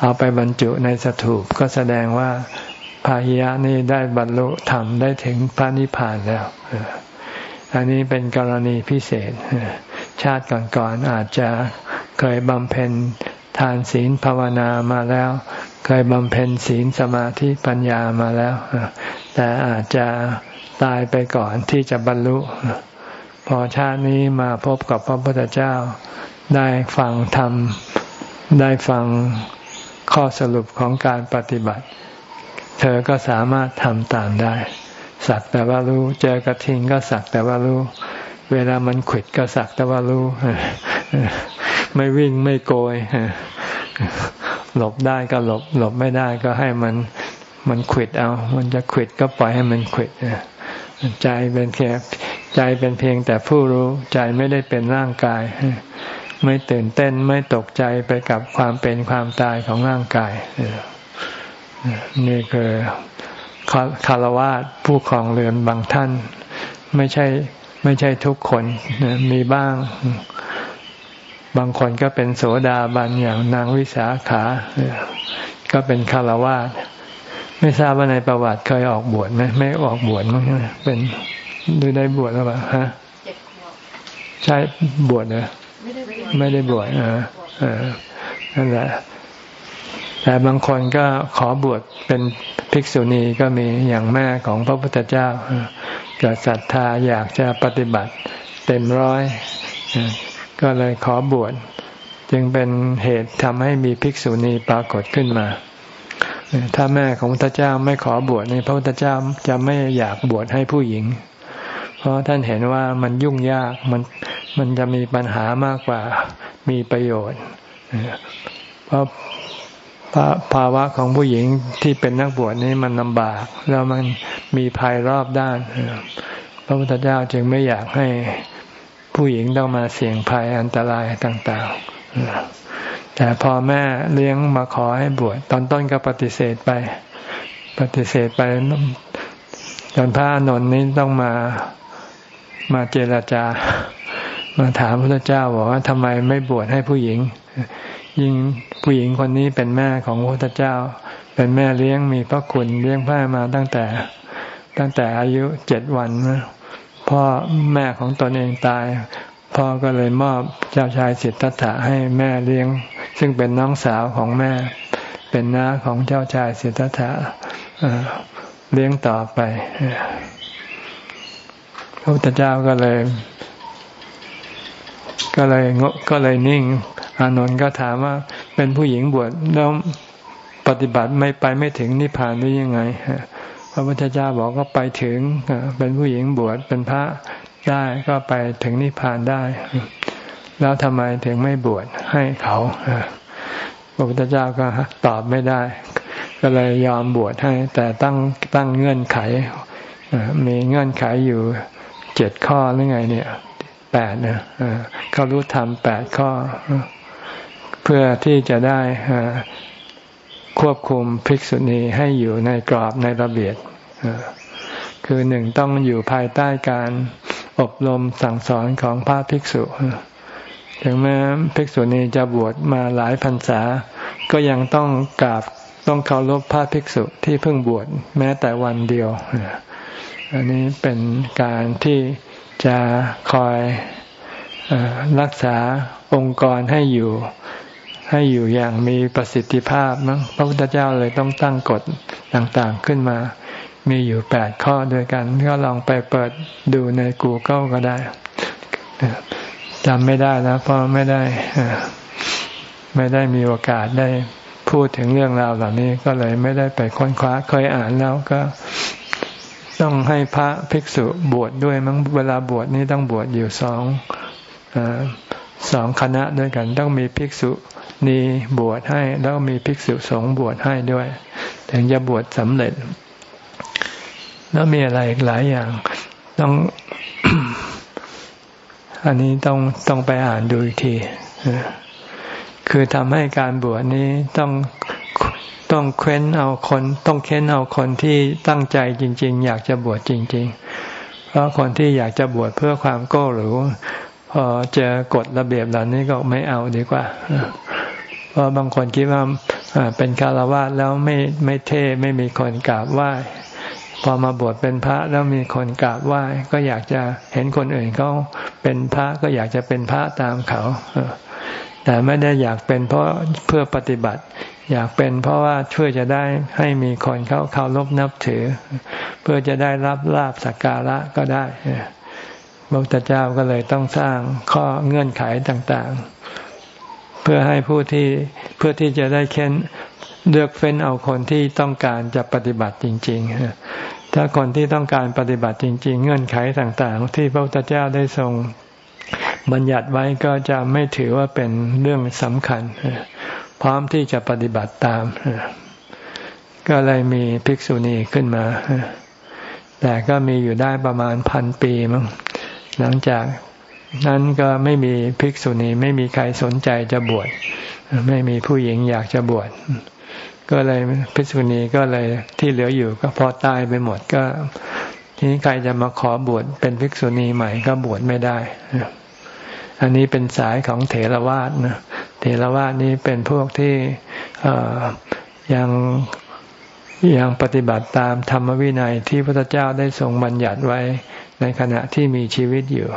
เอาไปบรรจุในสถูปก็แสดงว่าพาหิยะนี่ได้บรรลุธรรมได้ถึงพระนิพพานแล้วอันนี้เป็นกรณีพิเศษ ชาติก่อนๆอาจจะเคยบำเพ็ญทานศีลภาวนามาแล้ว เคยบำเพ็ญศีลสมาธิปัญญามาแล้ว แต่อาจจะตายไปก่อนที่จะบรรลุ พอชาตินี้มาพบกับพระพุทธเจ้า ได้ฟังธรรม ได้ฟังข้อสรุปของการปฏิบัติ เธอก็สามารถทำตามได้ สักแต่ว่ารู้เจอกระทิงก็สักแต่ว่ารู้ เวลามันขิดก็สักแต่ว่ารู้ ไม่วิ่งไม่โกย หลบได้ก็หลบ หลบไม่ได้ก็ให้มันมันขิดเอา มันจะขิดก็ปล่อยให้มันขิดใจเป็นแค่ใจเป็นเพียงแต่ผู้รู้ ใจไม่ได้เป็นร่างกาย ไม่ตื่นเต้นไม่ตกใจไปกับความเป็นความตายของร่างกายนี่คือคารวะผู้ครองเรือนบางท่าน ไม่ใช่ไม่ใช่ทุกคนมีบ้าง บางคนก็เป็นโสดาบันอย่างนางวิสาขา ก็เป็นคารวะไม่ทราบว่าในประวัติเคยออกบวชไหมไม่ออกบวชมั้งเป็นดูได้บวชหรือเปล่าฮะใช่บวชเนอะ ไม่ได้บวชอ่านั่นแหละแต่บางคนก็ขอบวชเป็นภิกษุณีก็มีอย่างแม่ของพระพุทธเจ้าเกิดศรัทธาอยากจะปฏิบัติเต็มร้อย ก็เลยขอบวชจึงเป็นเหตุทำให้มีภิกษุณีปรากฏขึ้นมา ถ้าแม่ของพระพุทธเจ้าไม่ขอบวชนี่พระพุทธเจ้าจะไม่อยากบวชให้ผู้หญิง เพราะท่านเห็นว่ามันยุ่งยากมันมันจะมีปัญหามากกว่ามีประโยชน์ เพราะภาวะของผู้หญิงที่เป็นนักบวชนี่มันลำบาก แล้วมันมีภัยรอบด้านพระพุทธเจ้าจึงไม่อยากให้ผู้หญิงต้องมาเสี่ยงภัยอันตรายต่าง ๆ แต่พอแม่เลี้ยงมาขอให้บวชตอนต้นก็ปฏิเสธไป ปฏิเสธไปจนพระนนท์นี้ต้องมา มาเจรจา มาถามพระเจ้าบอกว่าทำไมไม่บวชให้ผู้หญิง ยิ่งผู้หญิงคนนี้เป็นแม่ของพระเจ้า เป็นแม่เลี้ยงมีพระคุณเลี้ยงพ่อมาตั้งแต่ ตั้งแต่อายุเจ็ดวันพ่อแม่ของตนเองตายพ่อก็เลยมอบเจ้าชายสิทธัตถะให้แม่เลี้ยง ซึ่งเป็นน้องสาวของแม่ เป็นน้าของเจ้าชายสิทธัตถะเลี้ยงต่อไป ระพุทธเจ้าก็เลย ก็เลยงก็เลยนิ่ง อานนท์ก็ถามว่า เป็นผู้หญิงบวชแล้วปฏิบัติไม่ไปไม่ถึงนิพพานได้ยังไงพระพุทธเจ้าบอกก็ไปถึงเป็นผู้หญิงบวชเป็นพระได้ก็ไปถึงนิพพานได้ แล้วทำไมถึงไม่บวชให้เขาพระพุทธเจ้าก็ตอบไม่ได้ ก็เลยยอมบวชให้ แต่ตั้งตั้งเงื่อนไขมีเงื่อนไขอยู่ เจ็ดข้อหรือไง เนี่ยแปดเนี่ยเขารู้ธรรมแปดข้อ เพื่อที่จะได้ควบคุมภิกษุณีให้อยู่ในกรอบในระเบียบคือหนึ่งต้องอยู่ภายใต้การอบรมสั่งสอนของพระภิกษุ ถึงแม้ภิกษุณีจะบวชมาหลายพรรษา ก็ยังต้องกราบต้องเคารพพระภิกษุที่เพิ่งบวชแม้แต่วันเดียว อันนี้เป็นการที่จะคอยอรักษาองค์กรให้อยู่ให้อยู่อย่างมีประสิทธิภาพมั้งพระพุทธเจ้าเลยต้องตั้งกฎต่างๆขึ้นมา มีอยู่แปดข้อด้วยกัน ก็ลองไปเปิดดูใน Google ก็ได้จำไม่ได้แล้วเพราะไม่ได้ไม่ได้มีโอกาสได้พูดถึงเรื่องราวเหล่านี้ก็เลยไม่ได้ไปค้นคว้าเคยอ่านแล้วก็ ต้องให้พระภิกษุบวชดด้วยมั้งเวลาบวชนี่ต้องบวชอยู่สองอสองคณะด้วยกัน ต้องมีภิกษุนีบวชให้ แล้วมีภิกษุสงฆ์บวชให้ด้วย ถึงจะบวชสำเร็จ แล้วมีอะไรอีกหลายอย่าง ต้อง อันนี้ต้องต้องไปอ่านดูอีกทีคือทำให้การบวชนี้ต้อง ต้องเค้นเอาคน ต้องเค้นเอาคนที่ตั้งใจจริง ๆ อยากจะบวชจริง ๆ เพราะคนที่อยากจะบวชเพื่อความโก้หรูพอเจอกฎระเบียบเหล่านี้ก็ไม่เอาดีกว่าเพราะบางคนคิดว่าเป็นคารวะแล้วไม่ไม่เท่ไม่มีคนกราบไหว้พอมาบวชเป็นพระแล้วมีคนกราบไหว้ก็อยากจะเห็นคนอื่นเขาเป็นพระก็อยากจะเป็นพระตามเขาแต่ไม่ได้อยากเป็นเพราะเพื่อปฏิบัติ อยากเป็นเพราะว่าช่วยจะได้ให้มีคนเขาเคารพนับถือ เพื่อจะได้รับลาบสักการะก็ได้พระพุทธเจ้าก็เลยต้องสร้างข้อเงื่อนไขต่างๆ เพื่อให้ผู้ที่เพื่อที่จะได้เค้นเลือกเฟ้นเอาคนที่ต้องการจะปฏิบัติจริง ๆ ถ้าคนที่ต้องการปฏิบัติจริง ๆ เงื่อนไขต่างๆ ที่พระพุทธเจ้าได้ทรงบัญญัติไว้ก็จะไม่ถือว่าเป็นเรื่องสำคัญ พร้อมที่จะปฏิบัติตาม ก็เลยมีภิกษุณีขึ้นมา แต่ก็มีอยู่ได้ประมาณพันปีมั้งหลังจากนั้นก็ไม่มีภิกษุณีไม่มีใครสนใจจะบวชไม่มีผู้หญิงอยากจะบวชก็เลยภิกษุณีก็เลยที่เหลืออยู่ก็พอตายไปหมดก็ทีนี้ใครจะมาขอบวชเป็นภิกษุณีใหม่ก็บวชไม่ได้ อันนี้เป็นสายของเถรวาทนะ เถรวาทนี้เป็นพวกที่ยังยังปฏิบัติตามธรรมวินัยที่พระเจ้าได้ทรงบัญญัติไว้ในขณะที่มีชีวิตอยู่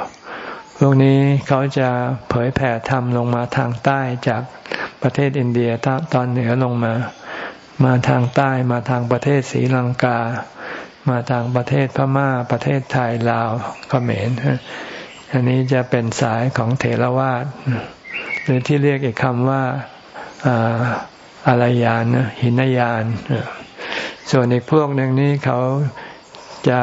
พวกนี้เขาจะเผยแผ่ธรรมลงมาทางใต้จากประเทศอินเดียตอนเหนือลงมา มาทางใต้มาทางประเทศศรีลังกา มาทางประเทศพม่าประเทศไทยลาวเขมรอันนี้จะเป็นสายของเถรวาท หรือที่เรียกอีกคำว่าอารยานหินยาน ส่วนอีกพวกหนึ่งนี้เขาจะ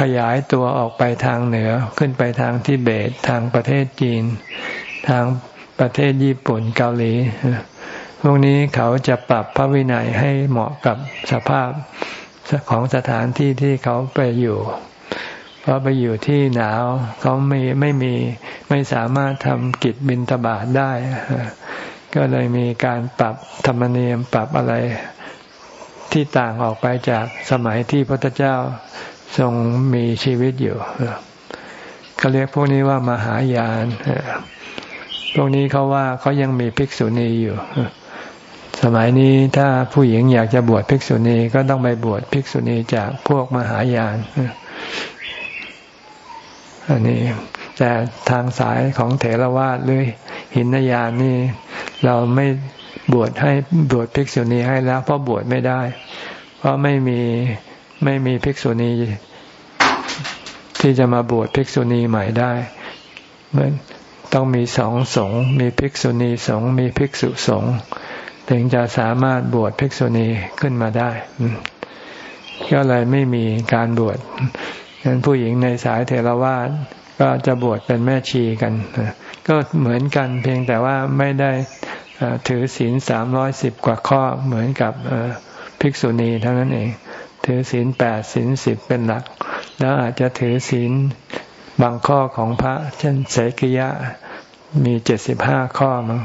ขยายตัวออกไปทางเหนือขึ้นไปทางทิเบตทางประเทศจีน ทางประเทศญี่ปุ่นเกาหลี พวกนี้เขาจะปรับพระวินัยให้เหมาะกับสภาพของสถานที่ที่เขาไปอยู่ เพราะไปอยู่ที่หนาวเขาไม่ไม่มีไม่สามารถทำกิจบินทบาทได้ ก็เลยมีการปรับธรรมเนียมปรับอะไรที่ต่างออกไปจากสมัยที่พระพุทธเจ้าทรงมีชีวิตอยู่เขาเรียกพวกนี้ว่ามหายานพวกนี้เขาว่าเขายังมีภิกษุณีอยู่ สมัยนี้ถ้าผู้หญิงอยากจะบวชภิกษุณีก็ต้องไปบวชภิกษุณีจากพวกมหายาน อันนี้แต่ทางสายของเถรวาทหรือหินยานนี่ เราไม่บวชให้บวชภิกษุณีให้แล้ว เพราะบวชไม่ได้ เพราะไม่มีไม่มีภิกษุณีที่จะมาบวชภิกษุณีใหม่ได้เหมือนต้องมีสองสงมีภิกษุณีสงมีภิกษุสงถึงจะสามารถบวชภิกษุณีขึ้นมาได้ก็เลยไม่มีการบวช ฉะนั้นผู้หญิงในสายเทรวาสก็จะบวชเป็นแม่ชีกัน ก็เหมือนกันเพียงแต่ว่าไม่ได้ถือศีลสามร้อยสิบกว่าข้อเหมือนกับภิกษุณีเท่านั้นเอง ถือศีลแปดศีลสิบเป็นหลัก แล้วอาจจะถือศีลบางข้อของพระ เช่นเสกิยะมีเจ็ดสิบห้าข้อมั้ง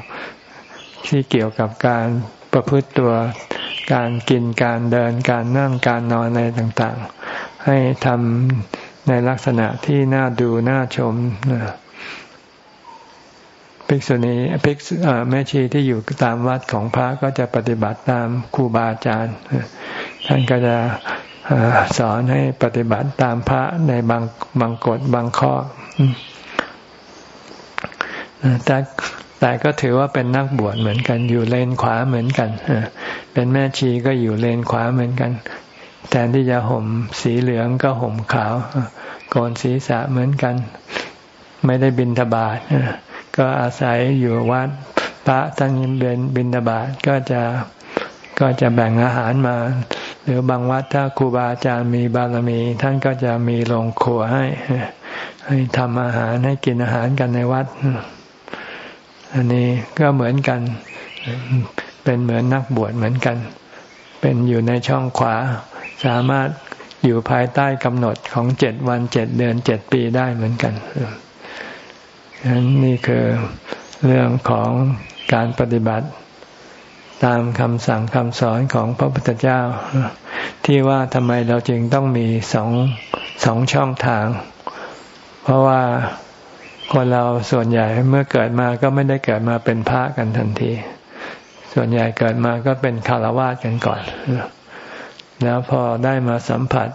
ที่เกี่ยวกับการประพฤติตัวการกินการเดินการนั่งการนอนอะไรต่างๆ ให้ทำในลักษณะที่น่าดูน่าชมภิกษุณีภิกษุแม่ชีที่อยู่ตามวัดของพระก็จะปฏิบัติตามครูบาอาจารย์ท่านก็จะสอนให้ปฏิบัติตามพระในบางบางกฎบางข้อแต่แต่ก็ถือว่าเป็นนักบวชเหมือนกัน อยู่เลนขวาเหมือนกันเป็นแม่ชีก็อยู่เลนขวาเหมือนกัน แทนที่จะห่มสีเหลืองก็ห่มขาวโกนศีรษะเหมือนกัน ไม่ได้บินทบาทก็อาศัยอยู่วัดพระท่านเบินบินทบาทก็จะก็จะแบ่งอาหารมา หรือบางวัดถ้าครูบาอาจารย์มีบารมี ท่านก็จะมีโรงครัวให้ ให้ทำอาหารให้กินอาหารกันในวัด อันนี้ก็เหมือนกัน เป็นเหมือนนักบวชเหมือนกัน เป็นอยู่ในช่องขวา สามารถอยู่ภายใต้กำหนดของเจ็ดวันเจ็ดเดือนเจ็ดปีได้เหมือนกันฉะนั้นนี่คือเรื่องของการปฏิบัติตามคำสั่งคำสอนของพระพุทธเจ้า ที่ว่าทำไมเราจึงต้องมีสองสองช่องทาง เพราะว่าคนเราส่วนใหญ่เมื่อเกิดมาก็ไม่ได้เกิดมาเป็นพระกันทันที ส่วนใหญ่เกิดมาก็เป็นคารวะกันก่อน แล้วพอได้มาสัมผัส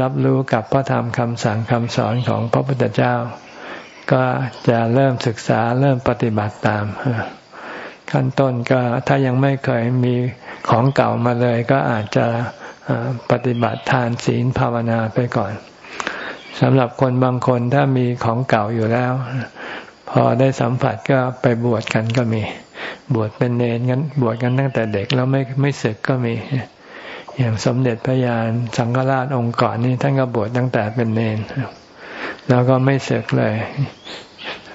รับรู้กับพระธรรมคำสั่งคำสอนของพระพุทธเจ้า ก็จะเริ่มศึกษาเริ่มปฏิบัติตาม ขั้นต้นก็ถ้ายังไม่เคยมีของเก่ามาเลย ก็อาจจะปฏิบัติทานศีลภาวนาไปก่อนสำหรับคนบางคนถ้ามีของเก่าอยู่แล้ว พอได้สัมผัสก็ไปบวชกันก็มี บวชเป็นเนรกันบวชกันตั้งแต่เด็กแล้วไม่ไม่ศึกก็มี อย่างสมเด็จพระยานสังฆราชองค์ก่อนนี่ท่านก็บวชตั้งแต่เป็นเนรแล้วก็ไม่ศึกเลย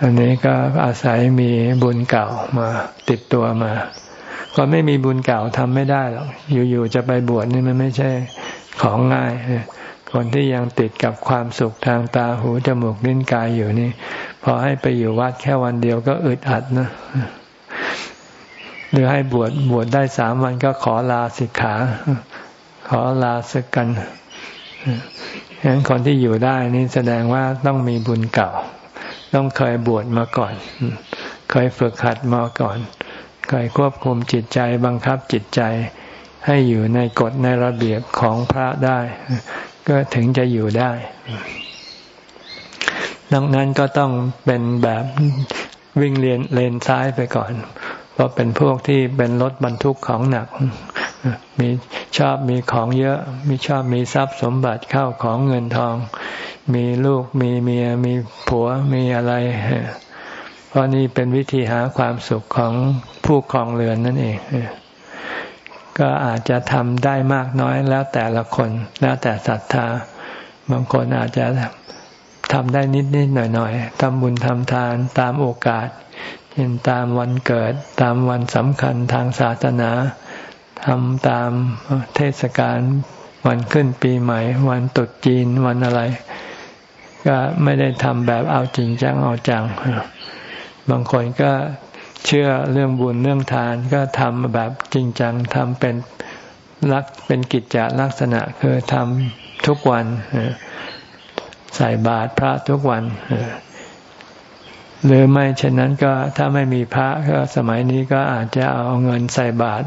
อันนี้ก็อาศัยมีบุญเก่ามาติดตัวมาก็ไม่มีบุญเก่าทำไม่ได้หรอกอยู่ๆจะไปบวชนี่มันไม่ใช่ของง่ายคนที่ยังติดกับความสุขทางตาหูจมูกลิ้นกายอยู่นี่ พอให้ไปอยู่วัดแค่วันเดียวก็อึดอัดนะหรือให้บวชบวชได้สามวันก็ขอลาสิกขา อลาสึกกันฉะนั้นคนที่อยู่ได้นี่แสดงว่าต้องมีบุญเก่า ต้องเคยบวชมาก่อน เคยฝึกหัดมาก่อน เคยควบคุมจิตใจบังคับจิตใจ ให้อยู่ในกฎในระเบียบของพระได้ ก็ถึงจะอยู่ได้ ดังนั้นก็ต้องเป็นแบบวิ่งเรียนเลนซ้ายไปก่อน เพราะเป็นพวกที่เป็นรถบรรทุกของหนัก มี ชอบมีของเยอะ มีชอบมีทรัพย์สมบัติเข้าของเงินทอง มีลูกมีเมียมีผัวมีอะไรเพราะนี่เป็นวิธีหาความสุขของผู้ครองเรือนนั่นเองก็อาจจะทำได้มากน้อยแล้วแต่ละคน แล้วแต่ศรัทธา บางคนอาจจะทำได้นิดนิดหน่อยหน่อยทำบุญทำทานตามโอกาสเช่นตามวันเกิดตามวันสำคัญทางศาสนา ทำตามเทศกาลวันขึ้นปีใหม่ วันตรุษจีนวันอะไร ก็ไม่ได้ทำแบบเอาจริงจังเอาจัง บางคนก็เชื่อเรื่องบุญเรื่องทานก็ทำแบบจริงจังทำเป็นรักเป็นกิจจลักษณะคือทำทุกวันใส่บาตรพระทุกวัน หรือไม่เช่นนั้นก็ถ้าไม่มีพระก็สมัยนี้ก็อาจจะเอาเงินใส่บาตร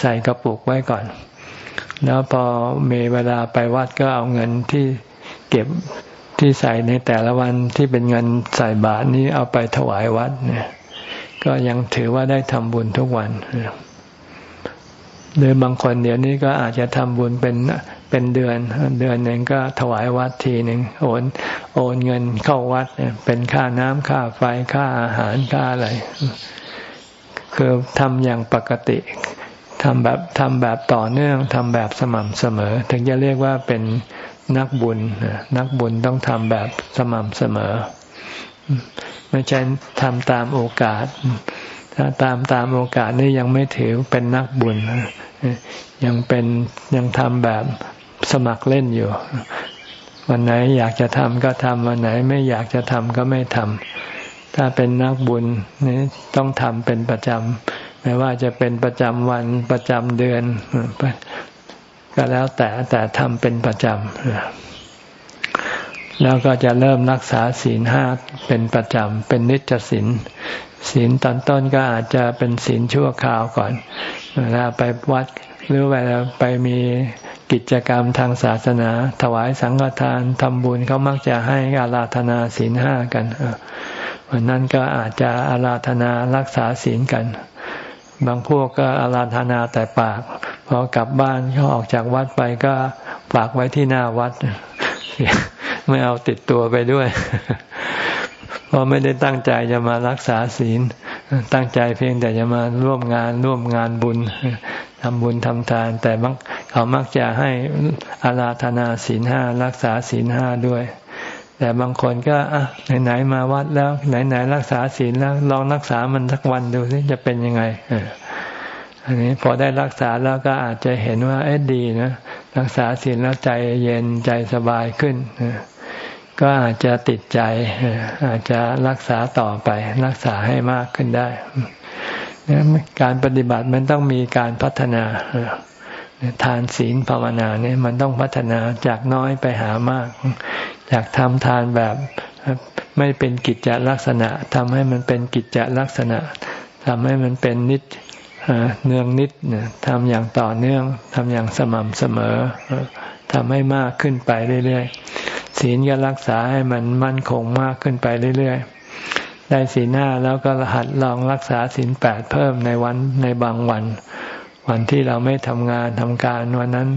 ใส่กระปุกไว้ก่อน แล้วพอมีเวลาไปวัดก็เอาเงินที่เก็บที่ใส่ในแต่ละวันที่เป็นเงินใส่บาตรนี้เอาไปถวายวัดเนี่ยก็ยังถือว่าได้ทำบุญทุกวันหรือบางคนเดี๋ยวนี้ก็อาจจะทำบุญเป็น เป็นเดือน เดือนหนึ่งก็ถวายวัดทีหนึ่งโอนโอนเงินเข้าวัดเป็นค่าน้ำค่าไฟค่าอาหารค่าอะไร คือทำอย่างปกติทำแบบทำแบบต่อเนื่องทำแบบสม่ำเสมอ ถึงจะเรียกว่าเป็นนักบุญนักบุญต้องทำแบบสม่ำเสมอ ไม่ใช่ทำตามโอกาส ถ้าตามตามโอกาสนี่ยังไม่ถือเป็นนักบุญยังเป็นยังทำแบบ สมัครเล่นอยู่ วันไหนอยากจะทำก็ทำวันไหนไม่อยากจะทำก็ไม่ทำถ้าเป็นนักบุญนี่ต้องทำเป็นประจำไม่ว่าจะเป็นประจำวันประจำเดือนก็แล้วแต่แต่ทำเป็นประจำแล้วก็จะเริ่มรักษาศีลห้าเป็นประจำเป็นนิจศีลศีลตอนต้นก็อาจจะเป็นศีลชั่วคราวก่อนเวลาไปวัดหรือเวลาไปมี กิจกรรมทางศาสนา ถวายสังฆทานทำบุญเขามักจะให้อาราธนาศีลห้ากันวันนั้นก็อาจจะอาราธนารักษาศีลกัน บางพวกก็อาราธนาแต่ปากพอกลับบ้านเขาออกจากวัดไปก็ฝากไว้ที่หน้าวัด ไม่เอาติดตัวไปด้วย เพราะไม่ได้ตั้งใจจะมารักษาศีล ตั้งใจเพียงแต่จะมาร่วมงานร่วมงานบุญทำบุญทำทาน แต่บางเขามักจะให้อาราธนาศีลห้ารักษาศีลห้าด้วย แต่บางคนก็อะไหนๆมาวัดแล้วไหนๆรักษาศีลแล้วลองรักษามันสักวันดูสิจะเป็นยังไงอันนี้พอได้รักษาแล้วก็อาจจะเห็นว่าเอ๊ะดีนะรักษาศีลแล้วใจเย็นใจสบายขึ้น ก็อาจจะติดใจ อาจจะรักษาต่อไป รักษาให้มากขึ้นได้ การปฏิบัติมันต้องมีการพัฒนาทานศีลภาวนาเนี่ยมันต้องพัฒนาจากน้อยไปหามากจากทำทานแบบไม่เป็นกิจจลักษณะทำให้มันเป็นกิจจลักษณะทำให้มันเป็นนิจเนืองนิดทำอย่างต่อเนื่องทำอย่างสม่ำเสมอทำให้มากขึ้นไปเรื่อยๆ ศีลก็รักษาให้มันมั่นคงมากขึ้นไปเรื่อยๆ ได้ศีลห้าแล้วก็หัดลองรักษาศีลแปดเพิ่มในวันในบางวัน วันที่เราไม่ทำงานทำการวันนั้น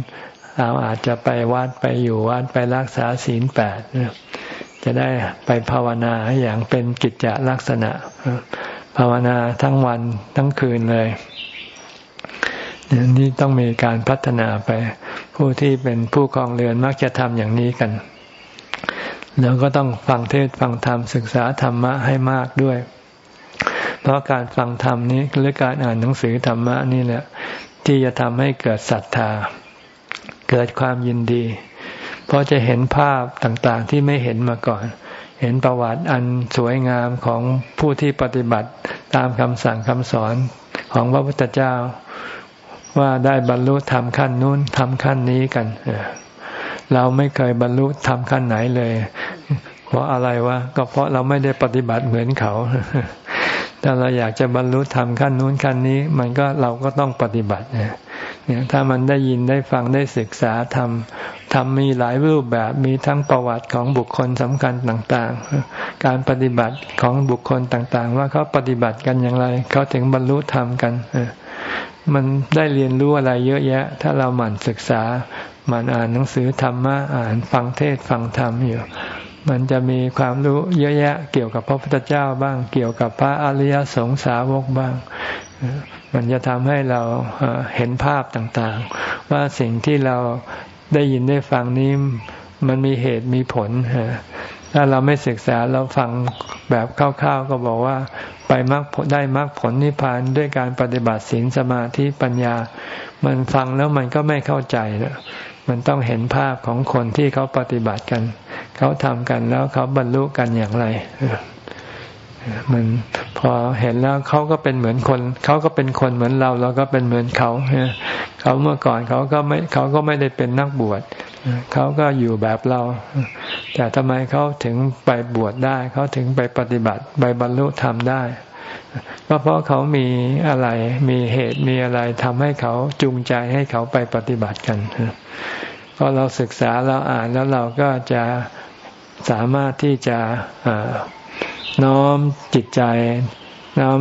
เราอาจจะไปวัดไปอยู่วัดไปรักษาศีลแปดจะได้ไปภาวนาอย่างเป็นกิจจลักษณะ ภาวนาทั้งวันทั้งคืนเลยนี่ต้องมีการพัฒนาไป ผู้ที่เป็นผู้ครองเรือนมักจะทำอย่างนี้กัน แล้วก็ต้องฟังเทศฟังธรรมศึกษาธรรมะให้มากด้วย เพราะการฟังธรรมนี้หรือการอ่านหนังสือธรรมะนี่แหละที่จะทำให้เกิดศรัทธา เกิดความยินดี เพราะจะเห็นภาพต่างๆที่ไม่เห็นมาก่อน เห็นประวัติอันสวยงามของผู้ที่ปฏิบัติตามคำสั่งคำสอนของพระพุทธเจ้าว่าได้บรรลุธรรมขั้นนู้นทำขั้นนี้กันเเราไม่เคยบรรลุธรรมขั้นไหนเลย เพราะอะไรวะก็เพราะเราไม่ได้ปฏิบัติเหมือนเขาถ้าเราอยากจะบรรลุธรรมขั้นนู้นขั้นนี้ มันก็เราก็ต้องปฏิบัติเนี่ยถ้ามันได้ยินได้ฟังได้ศึกษาธรรมธรรมมีหลายรูปแบบมีทั้งประวัติของบุคคลสำคัญต่างๆ การปฏิบัติของบุคคลต่างๆ ว่าเขาปฏิบัติกันอย่างไร เขาถึงบรรลุธรรมกันมันได้เรียนรู้อะไรเยอะแยะ ถ้าเราหมั่นศึกษา มันอ่านหนังสือธรรมะอ่านฟังเทศฟังธรรมอยู่ มันจะมีความรู้เยอะแยะเกี่ยวกับพระพุทธเจ้าบ้าง เกี่ยวกับพระอริยสงสาวกบ้าง มันจะทำให้เราเห็นภาพต่างๆ ว่าสิ่งที่เราได้ยินได้ฟังนี้มันมีเหตุมีผลถ้าเราไม่ศึกษาเราฟังแบบคร่าวๆก็บอกว่า ไปมรรคได้มรรคผลนิพพานด้วยการปฏิบัติศีลสมาธิปัญญา มันฟังแล้วมันก็ไม่เข้าใจแล้ว มันต้องเห็นภาพของคนที่เขาปฏิบัติกัน เขาทำกันแล้วเขาบรรลุกันอย่างไรมันพอเห็นแล้วเขาก็เป็นเหมือนคน เขาก็เป็นคนเหมือนเรา เราก็เป็นเหมือนเขาเขาเมื่อก่อนเขาก็ไม่เขาก็ไม่ได้เป็นนักบวชเขาก็อยู่แบบเรา แต่ทำไมเขาถึงไปบวชได้ เขาถึงไปปฏิบัติไปบรรลุธรรมได้ ก็เพราะเขามีอะไร มีเหตุมีอะไรทำให้เขาจูงใจให้เขาไปปฏิบัติกันพอเราศึกษาเราอ่านแล้วเราก็จะสามารถที่จะน้อมจิตใจ น้อม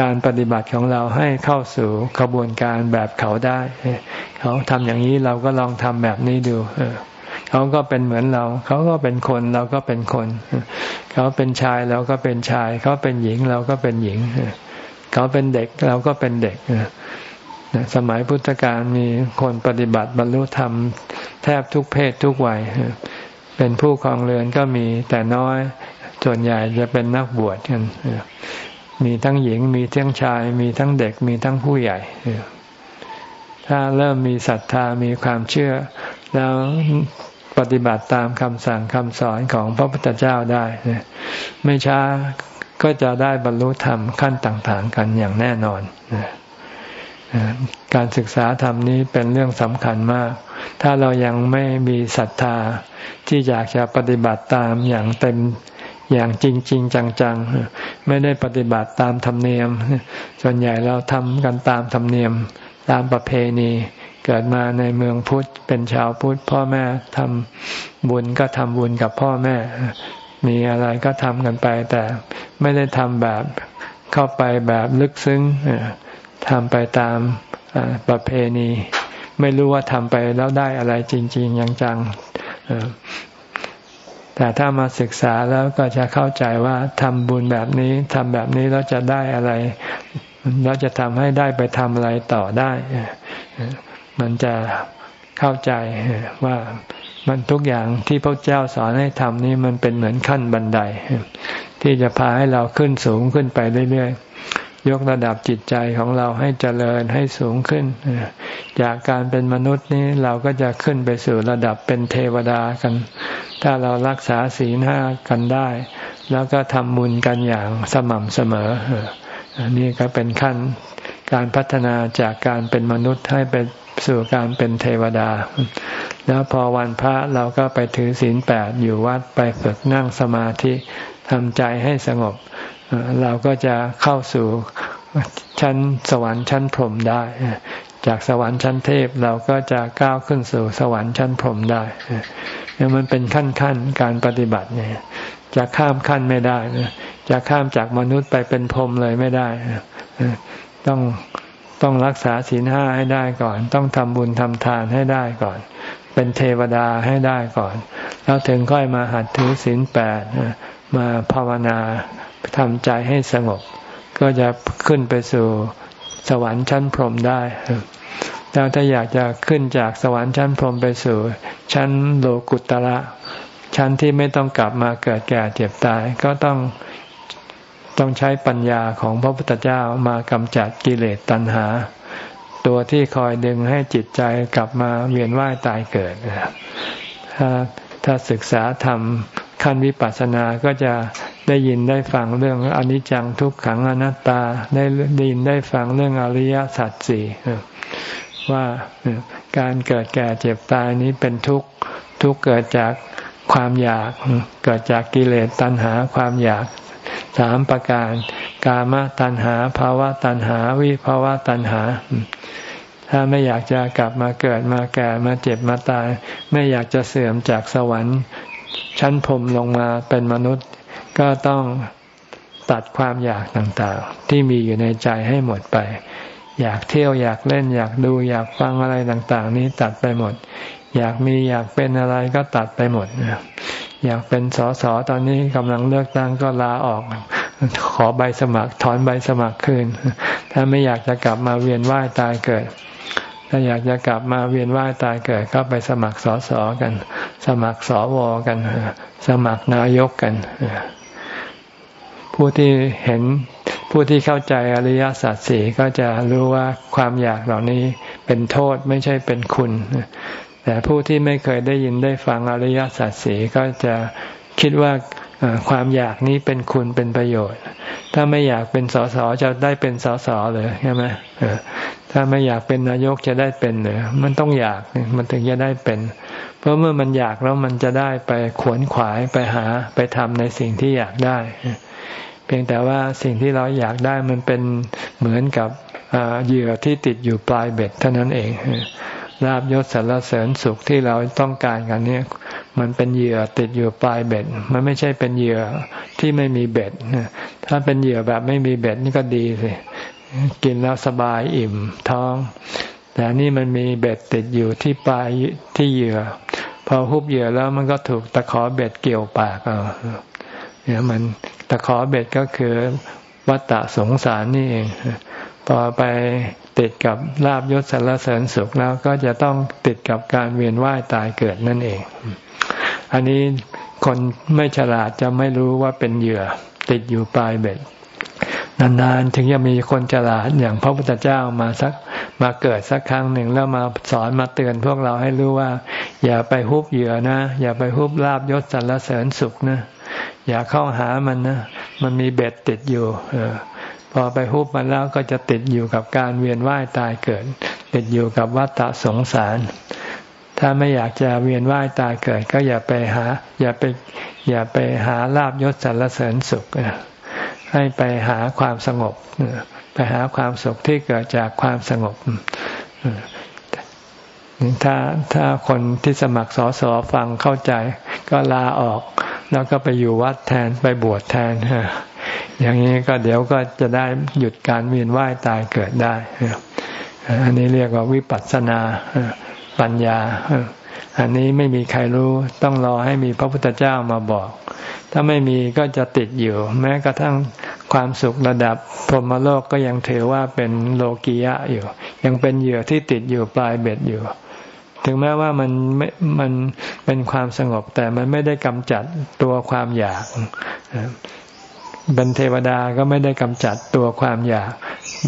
การปฏิบัติของเราให้เข้าสู่ขบวนการแบบเขาได้ เขาทำอย่างนี้เราก็ลองทำแบบนี้ดูเขาก็เป็นเหมือนเรา เขาก็เป็นคนเราก็เป็นคน เขาเป็นชายเราก็เป็นชาย เขาเป็นหญิงเราก็เป็นหญิง เขาเป็นเด็กเราก็เป็นเด็กสมัยพุทธกาลมีคนปฏิบัติบรรลุธรรมแทบทุกเพศทุกวัย เป็นผู้ครองเรือนก็มีแต่น้อย ส่วนใหญ่จะเป็นนักบวชกัน มีทั้งหญิงมีทั้งชาย มีทั้งเด็กมีทั้งผู้ใหญ่ ถ้าเริ่มมีศรัทธามีความเชื่อ แล้ว ปฏิบัติตามคำสั่งคำสอนของพระพุทธเจ้าได้ ไม่ช้าก็จะได้บรรลุธรรมขั้นต่างๆกันอย่างแน่นอน การศึกษาธรรมนี้เป็นเรื่องสำคัญมาก ถ้าเรายังไม่มีศรัทธาที่อยากจะปฏิบัติตามอย่างเต็มอย่างจริงจริงจังๆ ไม่ได้ปฏิบัติตามธรรมเนียม ส่วนใหญ่เราทำกันตามธรรมเนียม ตามประเพณี เกิดมาในเมืองพุทธเป็นชาวพุทธพ่อแม่ทำบุญก็ทำบุญกับพ่อแม่ มีอะไรก็ทำกันไป แต่ไม่ได้ทำแบบเข้าไปแบบลึกซึ้งทำไปตามประเพณี ไม่รู้ว่าทำไปแล้วได้อะไรจริงๆอย่างจังแต่ถ้ามาศึกษาแล้วก็จะเข้าใจว่าทำบุญแบบนี้ทำแบบนี้แล้วจะได้อะไรแล้วจะทำให้ได้ไปทำอะไรต่อได้ มันจะเข้าใจว่ามันทุกอย่างที่พระเจ้าสอนให้ทำนี่มันเป็นเหมือนขั้นบันได ที่จะพาให้เราขึ้นสูงขึ้นไปเรื่อยๆ ยกระดับจิตใจของเราให้เจริญให้สูงขึ้น จากการเป็นมนุษย์นี้เราก็จะขึ้นไปสู่ระดับเป็นเทวดากัน ถ้าเรารักษาศีลห้ากันได้ แล้วก็ทำบุญกันอย่างสม่ำเสมอนี่ก็เป็นขั้น การพัฒนาจากการเป็นมนุษย์ให้ไปสู่การเป็นเทวดา แล้วพอวันพระเราก็ไปถือศีลแปดอยู่วัดไปฝึกนั่งสมาธิทำใจให้สงบ เราก็จะเข้าสู่ชั้นสวรรค์ชั้นพรหมได้ จากสวรรค์ชั้นเทพเราก็จะก้าวขึ้นสู่สวรรค์ชั้นพรหมได้เนี่ยมันเป็นขั้นขั้นการปฏิบัติเนี่ยจะข้ามขั้นไม่ได้จะข้ามจากมนุษย์ไปเป็นพรหมเลยไม่ได้ ต้องต้องรักษาศีลห้าให้ได้ก่อน ต้องทำบุญทำทานให้ได้ก่อน เป็นเทวดาให้ได้ก่อน แล้วถึงค่อยมาหัดถือศีลแปดมาภาวนาทำใจให้สงบ ก็จะขึ้นไปสู่สวรรค์ชั้นพรหมได้แล้วถ้าอยากจะขึ้นจากสวรรค์ชั้นพรหมไปสู่ ชั้นโลกุตระชั้นที่ไม่ต้องกลับมาเกิดแก่เจ็บตาย ก็ต้อง ต้องใช้ปัญญาของพระพุทธเจ้ามากำจัดกิเลสตัณหา ตัวที่คอยดึงให้จิตใจกลับมาเวียนว่ายตายเกิดถ้าถ้าศึกษาธรรมขั้นวิปัสสนาก็จะได้ยินได้ฟังเรื่องอนิจจังทุกขังอนัตตาได้ได้ยินได้ฟังเรื่องอริยสัจสี่ว่าการเกิดแก่เจ็บตายนี้เป็นทุกข์ทุกเกิดจากความอยากเกิดจากกิเลสตัณหาความอยาก สามประการ กามตัณหาภาวะตัณหา วิภาวะตัณหา ถ้าไม่อยากจะกลับมาเกิดมาแก่มาเจ็บมาตาย ไม่อยากจะเสื่อมจากสวรรค์ ชั้นพรมลงมาเป็นมนุษย์ ก็ต้องตัดความอยากต่างๆ ที่มีอยู่ในใจให้หมดไป อยากเที่ยวอยากเล่นอยากดูอยากฟังอะไรต่าง ๆ นี้ตัดไปหมด อยากมีอยากเป็นอะไรก็ตัดไปหมดอยากเป็นสอสอตอนนี้กำลังเลือกตั้งก็ลาออก ขอใบสมัครถอนใบสมัครคืน ถ้าไม่อยากจะกลับมาเวียนว่ายตายเกิด ถ้าอยากจะกลับมาเวียนว่ายตายเกิด ก็ไปสมัครสอสอกัน สมัครสวอกัน สมัครนายกกัน ผู้ที่เห็นผู้ที่เข้าใจอริยสัจสี่ก็จะรู้ว่าความอยากเหล่านี้เป็นโทษไม่ใช่เป็นคุณ แต่ผู้ที่ไม่เคยได้ยินได้ฟังอริยสัจสีก็จะคิดว่าความอยากนี้เป็นคุณเป็นประโยชน์ ถ้าไม่อยากเป็นสสจะได้เป็นสสเลยใช่ไหมถ้าไม่อยากเป็นนายกจะได้เป็นหรือมันต้องอยากมันถึงจะได้เป็น เพราะเมื่อมันอยากแล้วมันจะได้ไปขวนขวายไปหาไปทำในสิ่งที่อยากได้ เพียงแต่ว่าสิ่งที่เราอยากได้มันเป็นเหมือนกับเหยื่อที่ติดอยู่ปลายเบ็ดเท่านั้นเอง ลาบยศสารเสริญสุขที่เราต้องการกันเนี่ย มันเป็นเหยื่อติดอยู่ปลายเบ็ด มันไม่ใช่เป็นเหยื่อที่ไม่มีเบ็ดถ้าเป็นเหยื่อแบบไม่มีเบ็ดนี่ก็ดีสิกินแล้วสบายอิ่มท้อง แต่นี่มันมีเบ็ดติดอยู่ที่ปลายที่เหยื่อ พอฮุบเหยื่อแล้วมันก็ถูกตะขอเบ็ดเกี่ยวปากเอาเนี่ยมันตะขอเบ็ดก็คือวัตตะสงสารนี่เองพอไป ติดกับลาบยศสารเสริญสุขแล้วก็จะต้องติดกับการเวียนว่ายตายเกิดนั่นเอง อันนี้คนไม่ฉลาดจะไม่รู้ว่าเป็นเหยื่อ ติดอยู่ปลายเบ็ดนานๆถึงจะมีคนฉลาดอย่างพระพุทธเจ้ามาสักมาเกิดสักครั้งหนึ่งแล้วมาสอนมาเตือนพวกเราให้รู้ว่า อย่าไปฮุบเหยื่อนะ อย่าไปฮุบลาบยศสรรเสริญสุขนะ อย่าเข้าหามันนะ มันมีเบ็ดติดอยู่ เออ พอไปฮุบมันแล้วก็จะติดอยู่กับการเวียนว่ายตายเกิด ติดอยู่กับวัฏสงสาร ถ้าไม่อยากจะเวียนว่ายตายเกิด ก็อย่าไปหา อย่าไปอย่าไปหาลาบยศสรรเสริญสุข ให้ไปหาความสงบ ไปหาความสุขที่เกิดจากความสงบถ้าถ้าคนที่สมัครสอสอฟังเข้าใจ ก็ลาออก แล้วก็ไปอยู่วัดแทนไปบวชแทน อย่างนี้ก็เดี๋ยวก็จะได้หยุดการเวียนว่ายตายเกิดได้อันนี้เรียกว่าวิปัสสนาปัญญา อันนี้ไม่มีใครรู้ต้องรอให้มีพระพุทธเจ้ามาบอก ถ้าไม่มีก็จะติดอยู่ แม้กระทั่งความสุขระดับพรหมโลกก็ยังถือว่าเป็นโลกียะอยู่ ยังเป็นเหยื่อที่ติดอยู่ปลายเบ็ดอยู่ ถึงแม้ว่ามันไม่มันเป็นความสงบแต่มันไม่ได้กำจัดตัวความอยาก เป็นเทวดาก็ไม่ได้กำจัดตัวความอยาก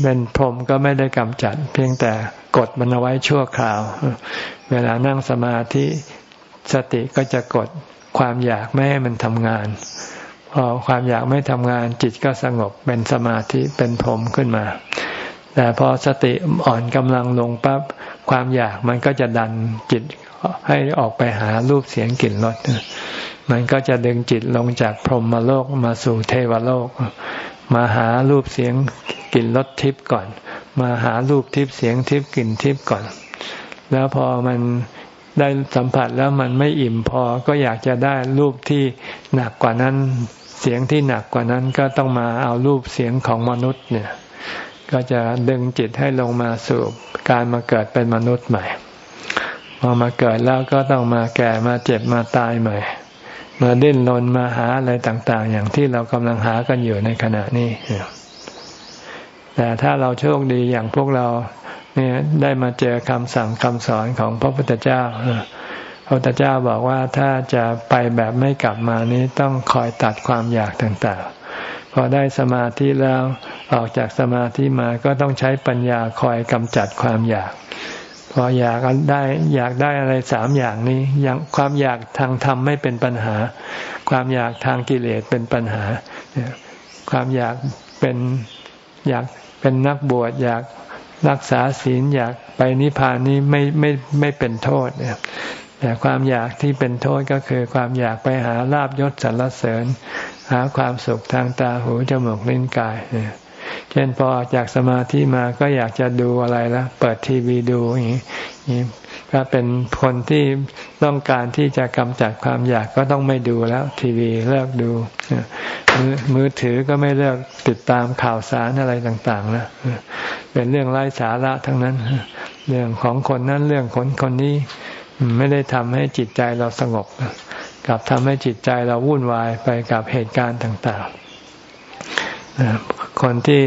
เป็นพรหมก็ไม่ได้กำจัด เพียงแต่กดมันเอาไว้ชั่วคราว เวลานั่งสมาธิสติก็จะกดความอยากไม่ให้มันทำงาน พอความอยากไม่ทำงานจิตก็สงบเป็นสมาธิเป็นพรหมขึ้นมา แต่พอสติอ่อนกำลังลงปั๊บความอยากมันก็จะดันจิตให้ออกไปหารูปเสียงกลิ่นรส มันก็จะดึงจิตลงจากพรหมโลกมาสู่เทวโลก มาหารูปเสียงกลิ่นรสทิพย์ก่อน มาหารูปทิพย์เสียงทิพย์กลิ่นทิพย์ก่อน แล้วพอมันได้สัมผัสแล้วมันไม่อิ่มพอก็อยากจะได้รูปที่หนักกว่านั้น เสียงที่หนักกว่านั้นก็ต้องมาเอารูปเสียงของมนุษย์เนี่ย ก็จะดึงจิตให้ลงมาสู่การมาเกิดเป็นมนุษย์ใหม่ พอมาเกิดแล้วก็ต้องมาแก่มาเจ็บมาตายใหม่ มาดิ้นรนมาหาอะไรต่าง ๆ อย่างที่เรากำลังหากันอยู่ในขณะนี้ แต่ถ้าเราโชคดีอย่างพวกเราเนี่ยได้มาเจอคำสั่งคำสอนของพระพุทธเจ้าพระพุทธเจ้าบอกว่าถ้าจะไปแบบไม่กลับมานี้ต้องคอยตัดความอยากต่างๆ พอได้สมาธิแล้วออกจากสมาธิมาก็ต้องใช้ปัญญาคอยกำจัดความอยาก พออยากได้อยากได้อะไรสามอย่างนี้อย่างความอยากทางธรรมไม่เป็นปัญหา ความอยากทางกิเลสเป็นปัญหา ความอยากเป็นอยากเป็นนักบวชอยากรักษาศีลอยากไปนิพพานนี้ไม่ไม่ไม่เป็นโทษเนี่ยแต่ความอยากที่เป็นโทษก็คือความอยากไปหาลาบยศสรรเสริญ หาความสุขทางตาหูจมูกลิ้นกายเช่นพอจากสมาธิมาก็อยากจะดูอะไรละเปิดทีวีดูอย่างนี้ถ้าเป็นคนที่ต้องการที่จะกำจัดความอยากก็ต้องไม่ดูแล้ว ทีวีเลิกดูมือมือถือก็ไม่เลิกติดตามข่าวสารอะไรต่างๆนะเป็นเรื่องไร้สาระทั้งนั้น เรื่องของคนนั้นเรื่องคนคนนี้ไม่ได้ทำให้จิตใจเราสงบกลับทำให้จิตใจเราวุ่นวายไปกับเหตุการณ์ต่างๆ คนที่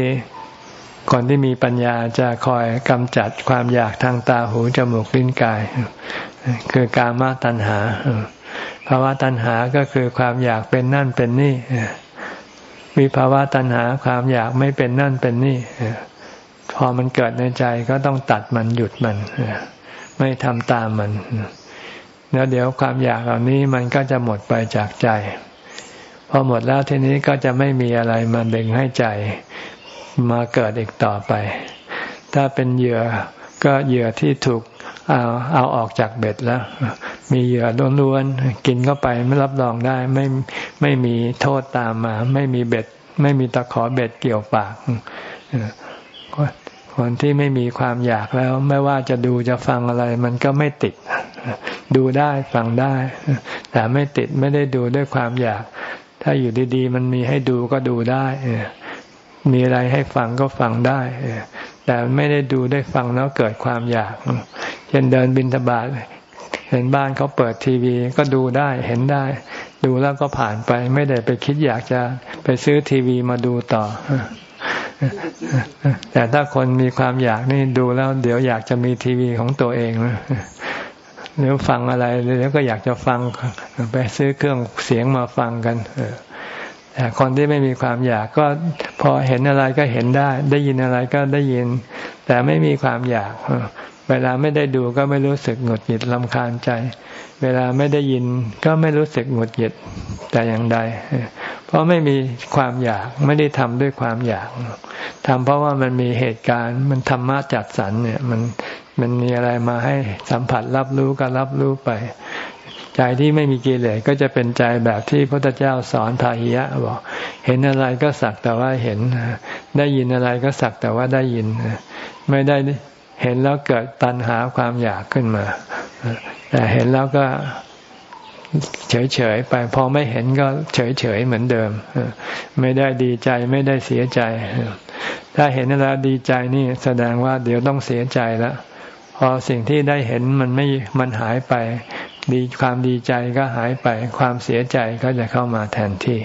คนที่มีปัญญาจะคอยกำจัดความอยากทางตาหูจมูกลิ้นกาย คือกามาตัณหาภาวะตัณหาก็คือความอยากเป็นนั่นเป็นนี่วิภาวะตัณหาความอยากไม่เป็นนั่นเป็นนี่พอมันเกิดในใจก็ต้องตัดมันหยุดมันไม่ทำตามมันแล้วเดี๋ยวความอยากเหล่านี้มันก็จะหมดไปจากใจ พอหมดแล้วทีนี้ก็จะไม่มีอะไรมาดึงให้ใจมาเกิดอีกต่อไป ถ้าเป็นเหยื่อก็เหยื่อที่ถูกเอาเอาออกจากเบ็ดแล้ว มีเหยื่อล้วนๆกินเข้าไปไม่รับรองได้ไม่ไม่มีโทษตามมา ไม่มีเบ็ด ไม่มีตะขอเบ็ดเกี่ยวปากคนที่ไม่มีความอยากแล้ว ไม่ว่าจะดูจะฟังอะไร มันก็ไม่ติด ดูได้ฟังได้ แต่ไม่ติดไม่ได้ดูด้วยความอยาก ถ้าอยู่ดีๆ มันมีให้ดูก็ดูได้มีอะไรให้ฟังก็ฟังได้ แต่ไม่ได้ดูได้ฟังแล้วเกิดความอยาก เช่นเดินบินทบาทเห็นบ้านเขาเปิดทีวีก็ดูได้เห็นได้ ดูแล้วก็ผ่านไป ไม่ได้ไปคิดอยากจะไปซื้อทีวีมาดูต่อ แต่ถ้าคนมีความอยากนี่ดูแล้ว เดี๋ยวอยากจะมีทีวีของตัวเอง หรือฟังอะไรเดี๋ยวก็อยากจะฟังไปซื้อเครื่องเสียงมาฟังกันแต่คนที่ไม่มีความอยากก็พอเห็นอะไรก็เห็นได้ ได้ยินอะไรก็ได้ยิน แต่ไม่มีความอยาก เวลาไม่ได้ดูก็ไม่รู้สึกหงุดหงิดลำคาญใจ เวลาไม่ได้ยินก็ไม่รู้สึกหงุดหงิดแต่อย่างใด เพราะไม่มีความอยากไม่ได้ทำด้วยความอยากทำเพราะว่ามันมีเหตุการณ์มันธรรมะจัดสรรเนี่ย มัน มันมีอะไรมาให้สัมผัสรับรู้ก็รับรู้ไป ใจที่ไม่มีกิเลสก็จะเป็นใจแบบที่พระพุทธเจ้าสอนพาหิยะบอกเห็นอะไรก็สักแต่ว่าเห็น ได้ยินอะไรก็สักแต่ว่าได้ยิน ไม่ได้เห็นแล้วเกิดตัณหาความอยากขึ้นมา แต่เห็นแล้วก็เฉยๆไป พอไม่เห็นก็เฉยๆเหมือนเดิม ไม่ได้ดีใจไม่ได้เสียใจ ถ้าเห็นแล้วดีใจนี่แสดงว่าเดี๋ยวต้องเสียใจแล้ว พอสิ่งที่ได้เห็นมันไม่มันหายไป ดีความดีใจก็หายไป ความเสียใจก็จะเข้ามาแทนที่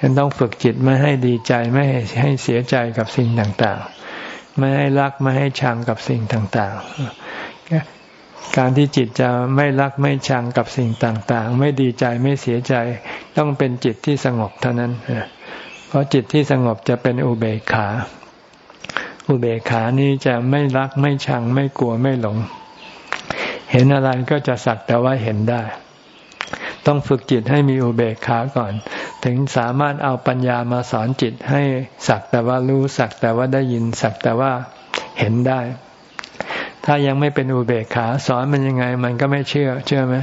ฉันต้องฝึกจิตไม่ให้ดีใจไม่ให้ให้เสียใจกับสิ่งต่างๆ ไม่ให้รักไม่ให้ชังกับสิ่งต่างๆ การที่จิตจะไม่รักไม่ชังกับสิ่งต่างๆ ไม่ดีใจไม่เสียใจ ต้องเป็นจิตที่สงบเท่านั้นเพราะจิตที่สงบจะเป็นอุเบกขา อุเบกขานี้จะไม่รักไม่ชังไม่กลัวไม่หลง เห็นอะไรก็จะสักแต่ว่าเห็นได้ ต้องฝึกจิตให้มีอุเบกขาก่อน ถึงสามารถเอาปัญญามาสอนจิตให้สักแต่ว่ารู้สักแต่ว่าได้ยินสักแต่ว่าเห็นได้ ถ้ายังไม่เป็นอุเบกขา สอนมันยังไงมันก็ไม่เชื่อ เชื่อไหม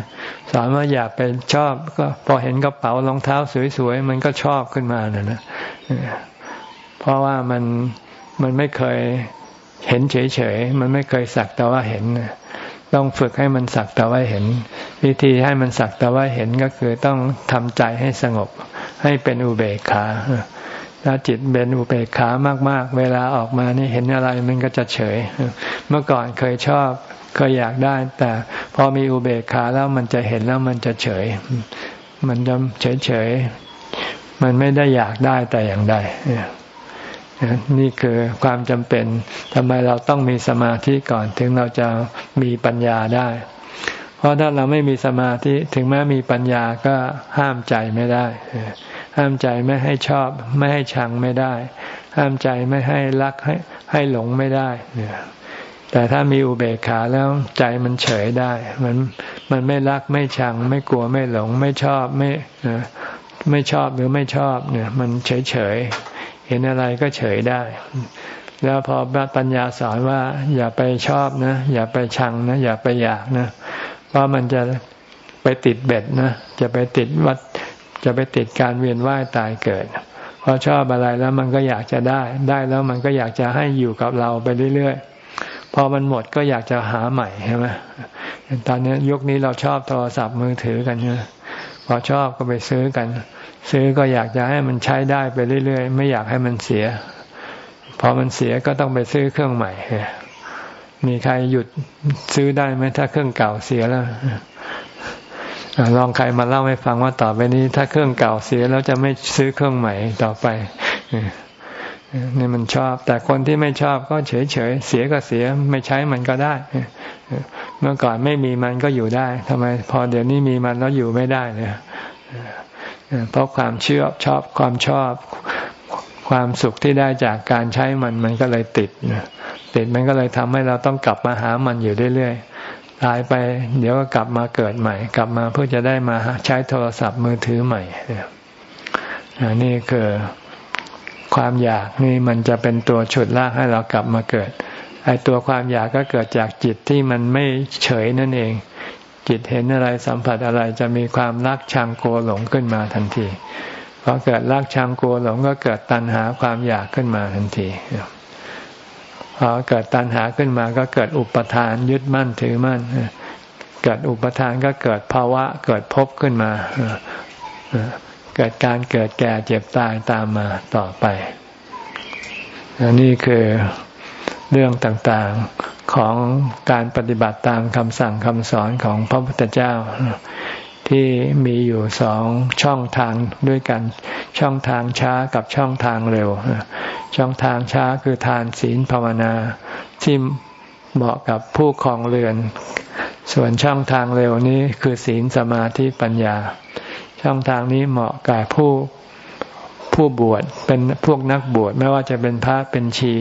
สอนว่าอยากเป็นชอบ ก็พอเห็นกระเป๋ารองเท้าสวยๆมันก็ชอบขึ้นมาเนี่ยนะเพราะว่ามัน มันไม่เคยเห็นเฉยๆ มันไม่เคยสักแต่ว่าเห็น ต้องฝึกให้มันสักแต่ว่าเห็น วิธีให้มันสักแต่ว่าเห็นก็คือต้องทำใจให้สงบ ให้เป็นอุเบกขาถ้าจิตเป็นอุเบกขามาก ๆ เวลาออกมานี่เห็นอะไรมันก็จะเฉย เมื่อก่อนเคยชอบเคยอยากได้ แต่พอมีอุเบกขาแล้วมันจะเห็นแล้วมันจะเฉย มันจะเฉยเฉย มันไม่ได้อยากได้แต่อย่างใด นี่คือความจำเป็นทำไมเราต้องมีสมาธิก่อน ถึงเราจะมีปัญญาได้ เพราะถ้าเราไม่มีสมาธิถึงแม้มีปัญญาก็ห้ามใจไม่ได้ ห้ามใจไม่ให้ชอบ ไม่ให้ชังไม่ได้ ห้ามใจไม่ให้รักให้ให้หลงไม่ได้แต่ถ้ามีอุเบกขาแล้วใจมันเฉยได้ มันมันไม่รักไม่ชัง ไม่กลัวไม่หลง ไม่ชอบไม่ไม่ชอบหรือไม่ชอบเนี่ย มันเฉยเฉย เห็นอะไรก็เฉยได้ แล้วพอปัญญาสอนว่า อย่าไปชอบนะ อย่าไปชังนะ อย่าไปอยากนะ เพราะมันจะไปติดเบ็ดนะ จะไปติดวัด จะไปติดการเวียนว่ายตายเกิดพอชอบอะไรแล้วมันก็อยากจะได้ ได้แล้วมันก็อยากจะให้อยู่กับเราไปเรื่อยๆ พอมันหมดก็อยากจะหาใหม่ใช่ไหมตอนนี้ยุคนี้เราชอบโทรศัพท์มือถือกันใช่ไหมพอชอบก็ไปซื้อกัน ซื้อก็อยากจะให้มันใช้ได้ไปเรื่อยๆ ไม่อยากให้มันเสีย พอมันเสียก็ต้องไปซื้อเครื่องใหม่ มีใครหยุดซื้อได้ไหมถ้าเครื่องเก่าเสียแล้วลองใครมาเล่าให้ฟังว่าต่อไปนี้ ถ้าเครื่องเก่าเสียแล้วจะไม่ซื้อเครื่องใหม่ต่อไปนี่มันชอบ แต่คนที่ไม่ชอบก็เฉยๆเสียก็เสียไม่ใช้มันก็ได้เมื่อก่อนไม่มีมันก็อยู่ได้ทำไม พอเดี๋ยวนี้มีมันแล้วอยู่ไม่ได้เนี่ย เพราะความเชื่อชอบความชอบ ความสุขที่ได้จากการใช้มันมันก็เลยติดติดมันก็เลยทำให้เราต้องกลับมาหามันอยู่เรื่อยๆตายไป เดี๋ยวก็กลับมาเกิดใหม่ กลับมาเพื่อจะได้มาใช้โทรศัพท์มือถือใหม่นี่คือความอยากนี่มันจะเป็นตัวฉุดลากให้เรากลับมาเกิดไอตัวความอยากก็เกิดจากจิตที่มันไม่เฉยนั่นเอง จิตเห็นอะไรสัมผัสอะไรจะมีความรักชังกลัวหลงขึ้นมาทันทีพอเกิดรักชังกลัวหลงก็เกิดตัณหาความอยากขึ้นมาทันทีพอเกิดตัณหาขึ้นมาก็เกิดอุปทานยึดมั่นถือมั่นเกิดอุปทานก็เกิดภาวะเกิดภพขึ้นมาเกิดการเกิดแก่เจ็บตายตามมาต่อไปนี่คือเรื่องต่าง ของการปฏิบัติตามคำสั่งคำสอนของพระพุทธเจ้า ที่มีอยู่สองช่องทางด้วยกัน ช่องทางช้ากับช่องทางเร็ว ช่องทางช้าคือทานศีลภาวนาที่เหมาะกับผู้คลองเรือน ส่วนช่องทางเร็วนี้คือศีลสมาธิปัญญา ช่องทางนี้เหมาะกับผู้ ผู้บวชเป็นพวกนักบวชไม่ว่าจะเป็นพระเป็นชี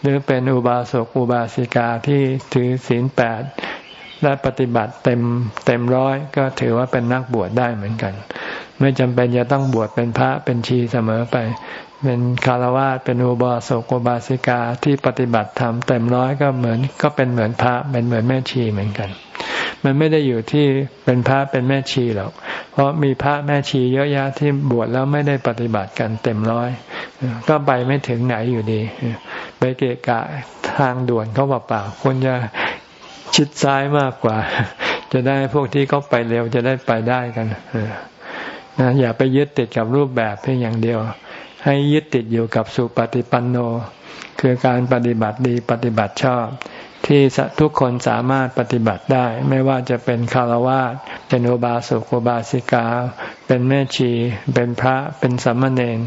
หรือเป็นอุบาสกอุบาสิกาที่ถือศีลแปดและปฏิบัติเต็มเต็มร้อยก็ถือว่าเป็นนักบวชได้เหมือนกัน ไม่จำเป็นจะต้องบวชเป็นพระเป็นชีเสมอไป เป็นคารวะเป็นอุบาสกอุบาสิกาที่ปฏิบัติธรรมเต็มร้อยก็เหมือนก็เป็นเหมือนพระเป็นเหมือนแม่ชีเหมือนกัน มันไม่ได้อยู่ที่เป็นพระเป็นแม่ชีหรอก เพราะมีพระแม่ชีเยอะแยะที่บวชแล้วไม่ได้ปฏิบัติกันเต็มร้อย ก็ไปไม่ถึงไหนอยู่ดี ไปเกะกะทางด่วนเขาเปล่าคนจะชิดซ้ายมากกว่า จะได้พวกที่เขาไปเร็วจะได้ไปได้กันนะอย่าไปยึดติดกับรูปแบบเพียงอย่างเดียว ให้ยึดติดอยู่กับสุปฏิปันโน คือการปฏิบัติดีปฏิบัติชอบ ที่ทุกคนสามารถปฏิบัติได้ ไม่ว่าจะเป็นคารวะเป็นโอบาสุโอบาสิกา เป็นแม่ชี เป็นพระเป็นสัมมาเนน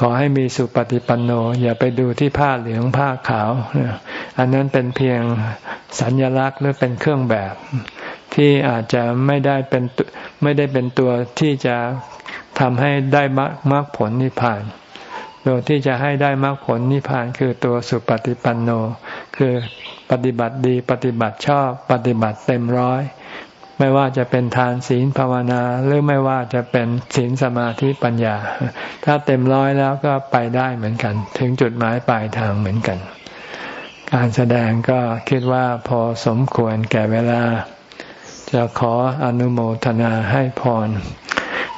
ขอให้มีสุปฏิปันโน อย่าไปดูที่ผ้าเหลืองผ้าขาว อันนั้นเป็นเพียงสัญญลักษณ์หรือเป็นเครื่องแบบ ที่อาจจะไม่ได้เป็นไม่ได้เป็นตัวที่จะทำให้ได้มรรคผลนิพพาน ตัวที่จะให้ได้มรรคผลนิพพานคือตัวสุปฏิปันโน คือปฏิบัติดีปฏิบัติชอบ ปฏิบัติเต็มร้อย ไม่ว่าจะเป็นทานศีลภาวนา หรือไม่ว่าจะเป็นศีลสมาธิปัญญา ถ้าเต็มร้อยแล้วก็ไปได้เหมือนกัน ถึงจุดหมายปลายทางเหมือนกัน การแสดงก็คิดว่าพอสมควรแก่เวลา จะขออนุโมทนาให้พร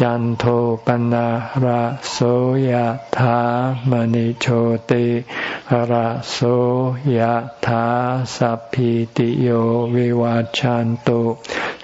จันโทปนะระโสยธามณิโชติระโสยธาสัพพิติโยวิวาจันตุ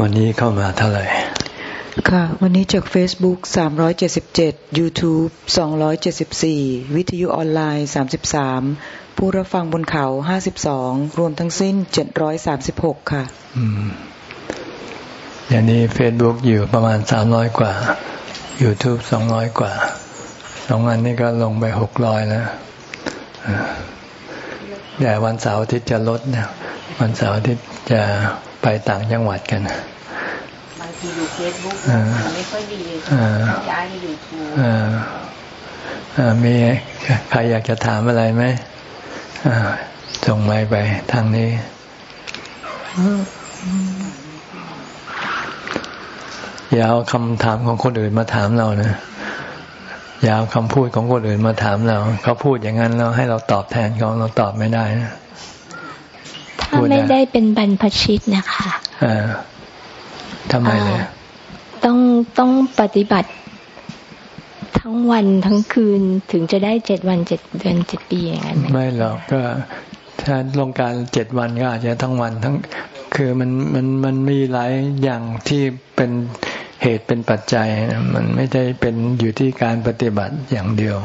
วันนี้เข้ามาเท่าไหร่ ค่ะ วันนี้จาก Facebook 377 YouTube 274 วิทยุออนไลน์ 33 ผู้รับฟังบนเขา 52 รวมทั้งสิ้น 736 ค่ะอืมอย่างนี้ Facebook อยู่ประมาณ 300 กว่า YouTube 200 กว่าสองอันนี้ก็ลงไป 600แล้วแต่วันเสาร์อาทิตย์จะลดนะวันเสาร์อาทิตย์จะ ไปต่างจังหวัดกันบางทีอยู่เฟซบุ๊กไม่ค่อยดีย้ายไปยูทูบมีใครอยากจะถามอะไรไหมส่งไมไปทางนี้อย่าเอาคำถามของคนอื่นมาถามเรานะอย่าเอาคำพูดของคนอื่นมาถามเรา เขาพูดอย่างนั้นเราให้เราตอบแทนเขาเราตอบไม่ได้นะ ถ้าไม่ได้เป็นบรรพชิตนะคะอ่าทำไมเลยต้องต้องปฏิบัติทั้งวันทั้งคืนถึงจะได้เจ็ดวันเจ็ดเดือนเจ็ดปีอย่างนั้นไม่หรอกก็ถ้าลงการเจ็ดวันก็อาจจะทั้งวันทั้งคือมันมันมันมีหลายอย่างที่เป็นเหตุเป็นปัจจัยมันไม่ได้เป็นอยู่ที่การปฏิบัติอย่างเดียว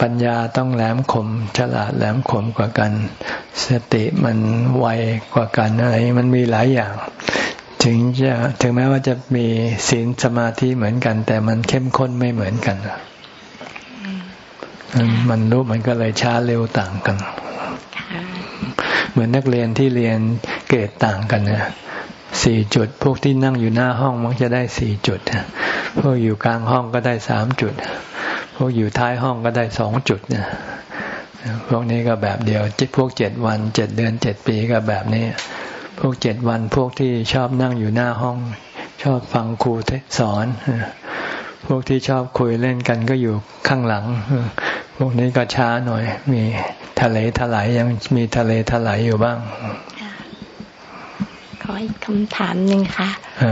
ปัญญาต้องแหลมคมฉลาดแหลมคมกว่ากัน สติมันไวกว่ากันอะไรมันมีหลายอย่าง ถึงจะถึงแม้ว่าจะมีศีลสมาธิเหมือนกัน แต่มันเข้มข้นไม่เหมือนกันมันรู้มันก็เลยช้าเร็วต่างกัน เหมือนนักเรียนที่เรียนเกรดต่างกันนะ สี่จุด พวกที่นั่งอยู่หน้าห้องมักจะได้สี่จุด พวกอยู่กลางห้องก็ได้สามจุด พวกอยู่ท้ายห้องก็ได้สองจุดเนี่ยพวกนี้ก็แบบเดียวพวกเจ็ดวันเจ็ดเดือนเจ็ดปีก็แบบนี้ พวกเจ็ดวันพวกที่ชอบนั่งอยู่หน้าห้อง ชอบฟังครูสอน พวกที่ชอบคุยเล่นกันก็อยู่ข้างหลัง พวกนี้ก็ช้าหน่อย มีทะเลถลายยังมีทะเลถลายอยู่บ้าง ออีกคำถามหนึ่งค่ะ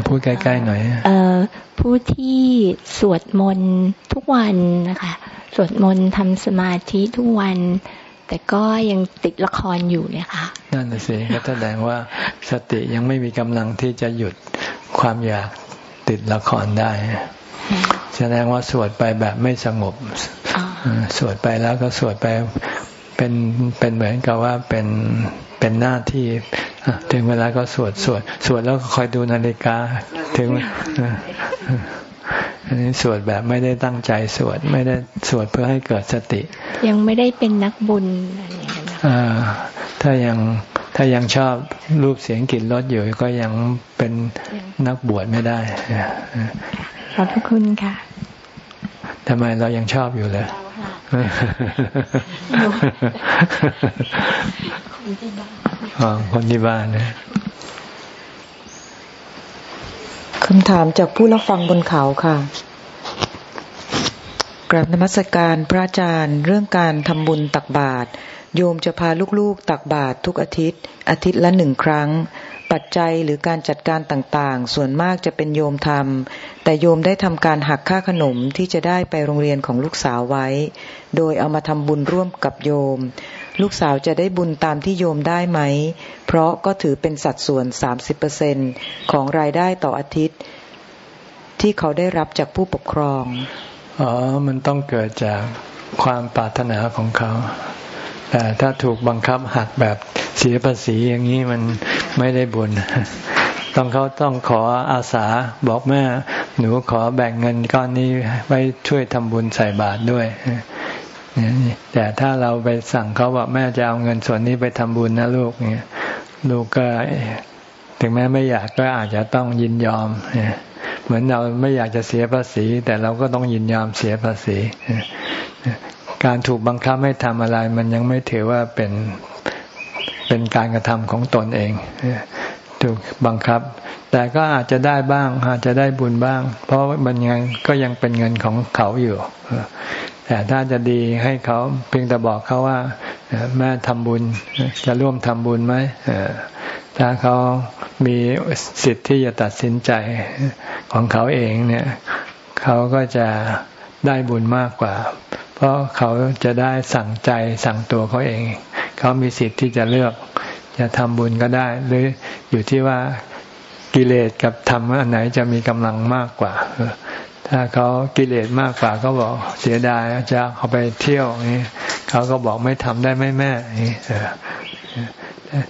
พูดใกล้ๆหน่อยเออผู้ที่สวดมนต์ทุกวันนะคะ สวดมนต์ทำสมาธิทุกวัน แต่ก็ยังติดละครอยู่เนี่ยค่ะนั่นสิก็แสดงว่าสติยังไม่มีกำลังที่จะหยุดความอยากติดละครได้ แสดงว่าสวดไปแบบไม่สงบสวดไปแล้วก็สวดไปเป็นเป็นเหมือนกับว่าเป็นเป็นหน้าที่ ถึงเวลาก็สวดสวดสวดแล้วก็คอยดูนาฬิกา ถึงอันนี้สวดแบบไม่ได้ตั้งใจสวดไม่ได้สวดเพื่อให้เกิดสติ ยังไม่ได้เป็นนักบุญอะไรอย่างนี้ถ้ายังถ้ายังชอบรูปเสียงกลิ่นรสอยู่ก็ยังเป็นนักบวชไม่ได้ขอบพระคุณค่ะทำไมเรายังชอบอยู่เลยคนที่บ้า นนะคำถามจากผู้รับฟังบนเขาค่ะ กราบนมัสการพระอาจารย์ เรื่องการทำบุญตักบาตรโยมจะพาลูกๆตักบาตรทุกอาทิตย์ อาทิตย์ละหนึ่งครั้ง ปัจจัยหรือการจัดการต่างๆ ส่วนมากจะเป็นโยมทำแต่โยมได้ทำการหักค่าขนมที่จะได้ไปโรงเรียนของลูกสาวไว้ โดยเอามาทำบุญร่วมกับโยม ลูกสาวจะได้บุญตามที่โยมได้ไหม เพราะก็ถือเป็นสัดส่วน 30%ของรายได้ต่ออาทิตย์ ที่เขาได้รับจากผู้ปกครอง อ๋อ มันต้องเกิดจากความปรารถนาของเขา แต่ถ้าถูกบังคับหักแบบเสียภาษีอย่างนี้มันไม่ได้บุญ ต้องเขาต้องขออาสาบอกแม่หนูขอแบ่งเงินก้อนนี้ไว้ช่วยทำบุญใส่บาตรด้วยแต่ถ้าเราไปสั่งเขาว่าแม่จะเอาเงินส่วนนี้ไปทำบุญนะลูกเนี่ยลูกก็ถึงแม้ไม่อยากก็อาจจะต้องยินยอม เหมือนเราไม่อยากจะเสียภาษี แต่เราก็ต้องยินยอมเสียภาษี การถูกบังคับให้ทำอะไร มันยังไม่ถือว่าเป็นเป็นการกระทำของตนเอง ถูกบังคับ แต่ก็อาจจะได้บ้าง อาจจะได้บุญบ้าง เพราะมันยังก็ยังเป็นเงินของเขาอยู่ แต่ถ้าจะดีให้เขาเพียงแต่บอกเขาว่า แม่ทำบุญจะร่วมทำบุญไหมถ้าเขามีสิทธิ์ที่จะตัดสินใจของเขาเองเนี่ย เขาก็จะได้บุญมากกว่า เพราะเขาจะได้สั่งใจสั่งตัวเขาเอง เขามีสิทธิ์ที่จะเลือก จะทำบุญก็ได้ หรืออยู่ที่ว่ากิเลสกับธรรมอันไหนจะมีกำลังมากกว่า ถ้าเขากิเลสมากกว่าก็บอกเสียดายจะเขาไปเที่ยวนี่เขาก็บอกไม่ทำได้ไม่แม่นี่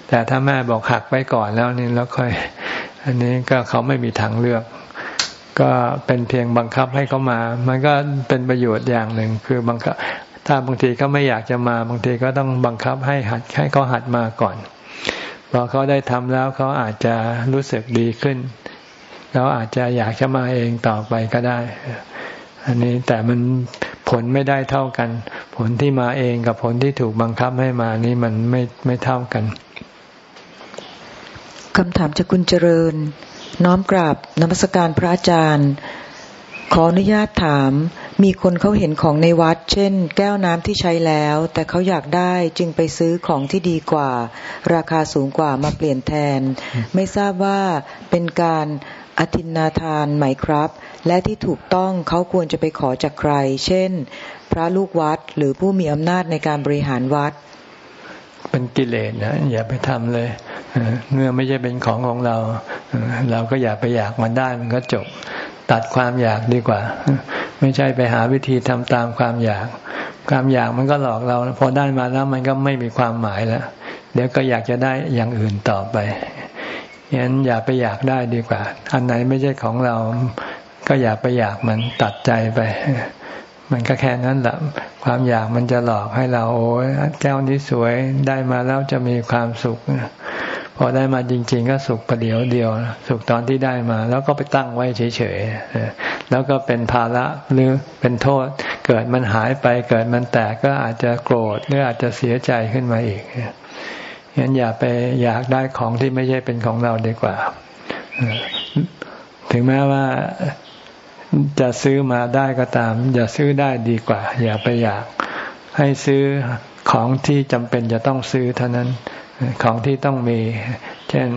แต่ถ้าแม่บอกหักไปก่อนแล้วนี่แล้วค่อย อันนี้ก็เขาไม่มีทางเลือก ก็เป็นเพียงบังคับให้เขามา มันก็เป็นประโยชน์อย่างหนึ่งคือบังคับ ถ้าบางทีเขาไม่อยากจะมาบางทีก็ต้องบังคับให้หัดให้เขาหัดมาก่อนพอเขาได้ทำแล้วเขาอาจจะรู้สึกดีขึ้นเราอาจจะอยากจะมาเองต่อไปก็ได้ อันนี้แต่มันผลไม่ได้เท่ากัน ผลที่มาเองกับผลที่ถูกบังคับให้มานี่มันไม่ไม่เท่ากันคำถามจากคุณเจริญ น้อมกราบนมัสการพระอาจารย์ ขออนุญาตถาม มีคนเขาเห็นของในวัด เช่น แก้วน้ำที่ใช้แล้ว แต่เขาอยากได้จึงไปซื้อของที่ดีกว่า ราคาสูงกว่ามาเปลี่ยนแทน ไม่ทราบว่าเป็นการอธินาทานไหมครับ และที่ถูกต้องเขาควรจะไปขอจากใคร เช่น พระลูกวัดหรือผู้มีอำนาจในการบริหารวัด เป็นกิเลสนะอย่าไปทำเลยเมื่อไม่ใช่เป็นของของเรา เราก็อย่าไปอยากมันได้มันก็จบ ตัดความอยากดีกว่า ไม่ใช่ไปหาวิธีทำตามความอยาก ความอยากมันก็หลอกเรา พอได้มาแล้วมันก็ไม่มีความหมายแล้ว เดี๋ยวก็อยากจะได้อย่างอื่นต่อไปงั้นอย่าไปอยากได้ดีกว่า อันไหนไม่ใช่ของเรา ก็อย่าไปอยากมันตัดใจไป มันก็แค่นั้นแหละความอยากมันจะหลอกให้เราโอ้ยแก้วนี้สวยได้มาแล้วจะมีความสุขพอได้มาจริง ๆ ก็สุขประเดี๋ยวเดียว สุขตอนที่ได้มา แล้วก็ไปตั้งไว้เฉยๆแล้วก็เป็นภาระหรือเป็นโทษ เกิดมันหายไปเกิดมันแตกก็อาจจะโกรธหรืออาจจะเสียใจขึ้นมาอีกงั้นอย่าไปอยากได้ของที่ไม่ใช่เป็นของเราดีกว่า ถึงแม้ว่า จะซื้อมาได้ก็ตาม อย่าซื้อได้ดีกว่า อย่าไปอยาก ให้ซื้อของที่จำเป็นจะต้องซื้อเท่านั้นของที่ต้องมี เช่น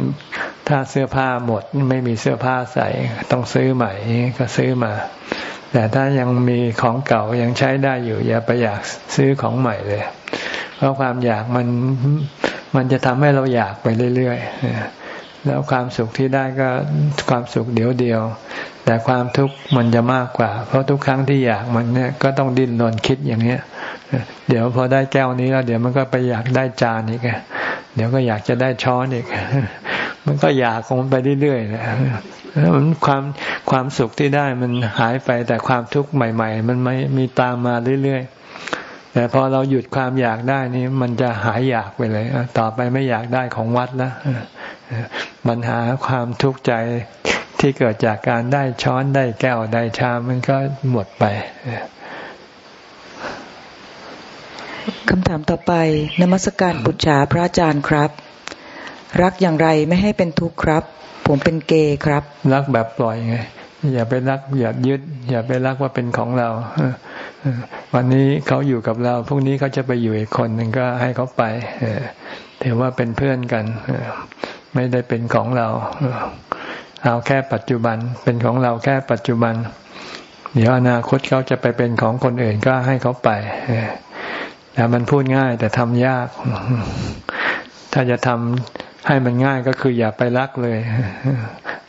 ถ้าเสื้อผ้าหมดไม่มีเสื้อผ้าใส่ต้องซื้อใหม่ก็ซื้อมา แต่ถ้ายังมีของเก่ายังใช้ได้อยู่ อย่าไปอยากซื้อของใหม่เลย เพราะความอยากมันมันจะทำให้เราอยากไปเรื่อยๆแล้วความสุขที่ได้ก็ความสุขเดียวเดียว แต่ความทุกข์มันจะมากกว่า เพราะทุกครั้งที่อยากมันเนี่ยก็ต้องดิ้นรนคิดอย่างเนี้ย เดี๋ยวพอได้แก้วนี้แล้วเดี๋ยวมันก็ไปอยากได้จานอีกเดี๋ยวก็อยากจะได้ช้อนอีก มันก็อยากของมันไปเรื่อยๆนะมันความความสุขที่ได้มันหายไปแต่ความทุกข์ใหม่ ๆ มันไม่มีตามมาเรื่อยๆแต่พอเราหยุดความอยากได้นี่มันจะหายอยากไปเลย ต่อไปไม่อยากได้ของวัดแล้วปัญหาความทุกข์ใจ ที่เกิดจากการได้ช้อนได้แก้วได้ชามมันก็หมดไปคำถามต่อไปนมัสการปุจฉาพระอาจารย์ครับ รักอย่างไรไม่ให้เป็นทุกข์ครับ ผมเป็นเกย์ครับ รักแบบปล่อยไง อย่าไปรักอย่ายึด อย่าไปรักว่าเป็นของเราวันนี้เขาอยู่กับเราพรุ่งนี้เขาจะไปอยู่อีกคนหนึ่งก็ให้เขาไปถือว่าเป็นเพื่อนกันไม่ได้เป็นของเรา เอาแค่ปัจจุบันเป็นของเราแค่ปัจจุบัน เดี๋ยวอนาคตเขาจะไปเป็นของคนอื่นก็ให้เขาไปแต่มันพูดง่ายแต่ทำยาก ถ้าจะทำให้มันง่ายก็คืออย่าไปรักเลย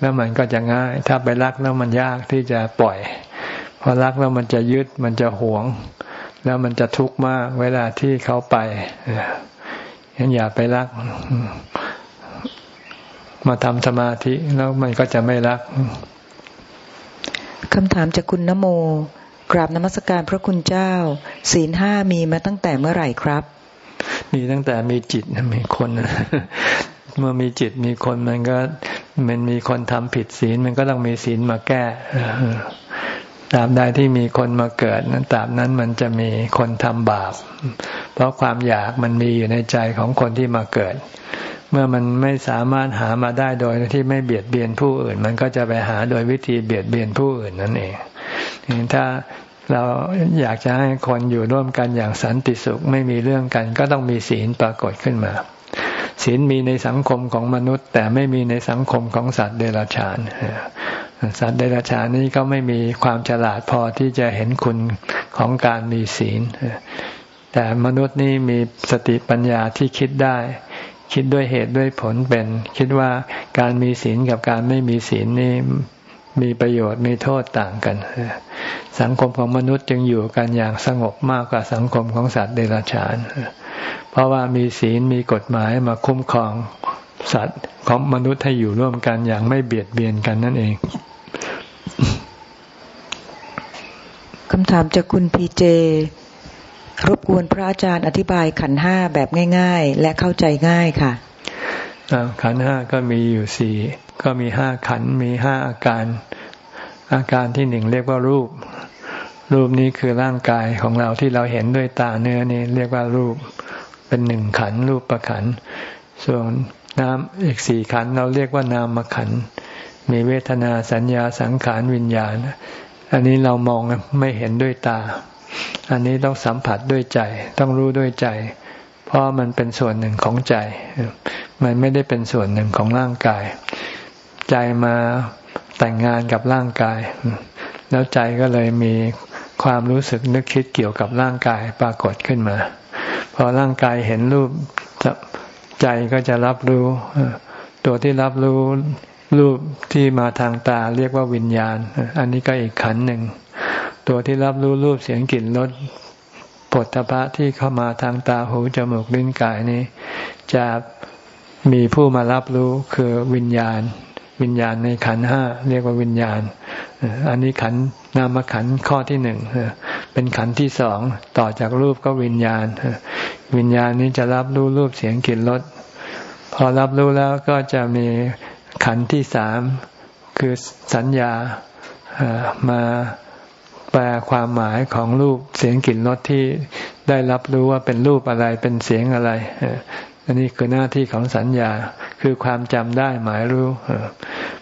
แล้วมันก็จะง่าย ถ้าไปรักแล้วมันยากที่จะปล่อยพอรักแล้วมันจะยึดมันจะหวง แล้วมันจะทุกข์มากเวลาที่เขาไปยังอย่าไปรัก มาทำสมาธิแล้วมันก็จะไม่รักคำถามจากคุณนโม กราบนมัสการพระคุณเจ้า ศีลห้ามีมาตั้งแต่เมื่อไหร่ครับ มีตั้งแต่มีจิตมีคน เมื่อมีจิตมีคนมันก็มันมีคนทำผิดศีลมันก็ต้องมีศีลมาแก้ตราบใดที่มีคนมาเกิดนั้นตราบนั้นมันจะมีคนทำบาป เพราะความอยากมันมีอยู่ในใจของคนที่มาเกิด เมื่อมันไม่สามารถหามาได้โดยที่ไม่เบียดเบียนผู้อื่น มันก็จะไปหาโดยวิธีเบียดเบียนผู้อื่นนั่นเองถ้าเราอยากจะให้คนอยู่ร่วมกันอย่างสันติสุขไม่มีเรื่องกัน ก็ต้องมีศีลปรากฏขึ้นมา ศีลมีในสังคมของมนุษย์ แต่ไม่มีในสังคมของสัตว์เดรัจฉานสัตว์เดรัจฉานนี้ก็ไม่มีความฉลาดพอที่จะเห็นคุณของการมีศีลแต่มนุษย์นี่มีสติปัญญาที่คิดได้ คิดด้วยเหตุด้วยผลเป็น คิดว่าการมีศีลกับการไม่มีศีลนี่มีประโยชน์มีโทษต่างกัน สังคมของมนุษย์จึงอยู่กันอย่างสงบมากกว่าสังคมของสัตว์เดรัจฉาน เพราะว่ามีศีลมีกฎหมายมาคุ้มครองสัตว์ของมนุษย์ให้อยู่ร่วมกันอย่างไม่เบียดเบียนกันนั่นเองคำถามจากคุณพีเจ รบกวนพระอาจารย์อธิบายขันห้าแบบง่าย ๆ และเข้าใจง่ายค่ะขันห้าก็มีอยู่สี่ก็มีห้าขันมีห้าอาการ อาการที่หนึ่งเรียกว่ารูป รูปนี้คือร่างกายของเราที่เราเห็นด้วยตาเนื้อนี่เรียกว่ารูปเป็นหนึ่งขันรูปประขันส่วนน้ำอีกสี่ขันเราเรียกว่านามขันมีเวทนาสัญญาสังขารวิญญาณ อันนี้เรามองไม่เห็นด้วยตา อันนี้ต้องสัมผัสด้วยใจ ต้องรู้ด้วยใจ เพราะมันเป็นส่วนหนึ่งของใจ มันไม่ได้เป็นส่วนหนึ่งของร่างกาย ใจมาแต่งงานกับร่างกาย แล้วใจก็เลยมีความรู้สึกนึกคิดเกี่ยวกับร่างกายปรากฏขึ้นมา พอร่างกายเห็นรูปใจก็จะรับรู้ ตัวที่รับรู้รูปที่มาทางตาเรียกว่าวิญญาณ อันนี้ก็อีกขันหนึ่ง ตัวที่รับรู้รูปเสียงกลิ่นรสปฐพะที่เข้ามาทางตาหูจมูกลิ้นกายนี้ จะมีผู้มารับรู้คือวิญญาณ วิญญาณในขันห้าเรียกว่าวิญญาณ อันนี้ขันนามขันข้อที่หนึ่งเป็นขันที่สองต่อจากรูปก็วิญญาณ วิญญาณนี้จะรับรู้รูปเสียงกลิ่นรสพอรับรู้แล้วก็จะมีขันที่สามคือสัญญามา แปลความหมายของรูปเสียงกลิ่นรสที่ได้รับรู้ว่าเป็นรูปอะไรเป็นเสียงอะไรอันนี้คือหน้าที่ของสัญญาคือความจำได้หมายรู้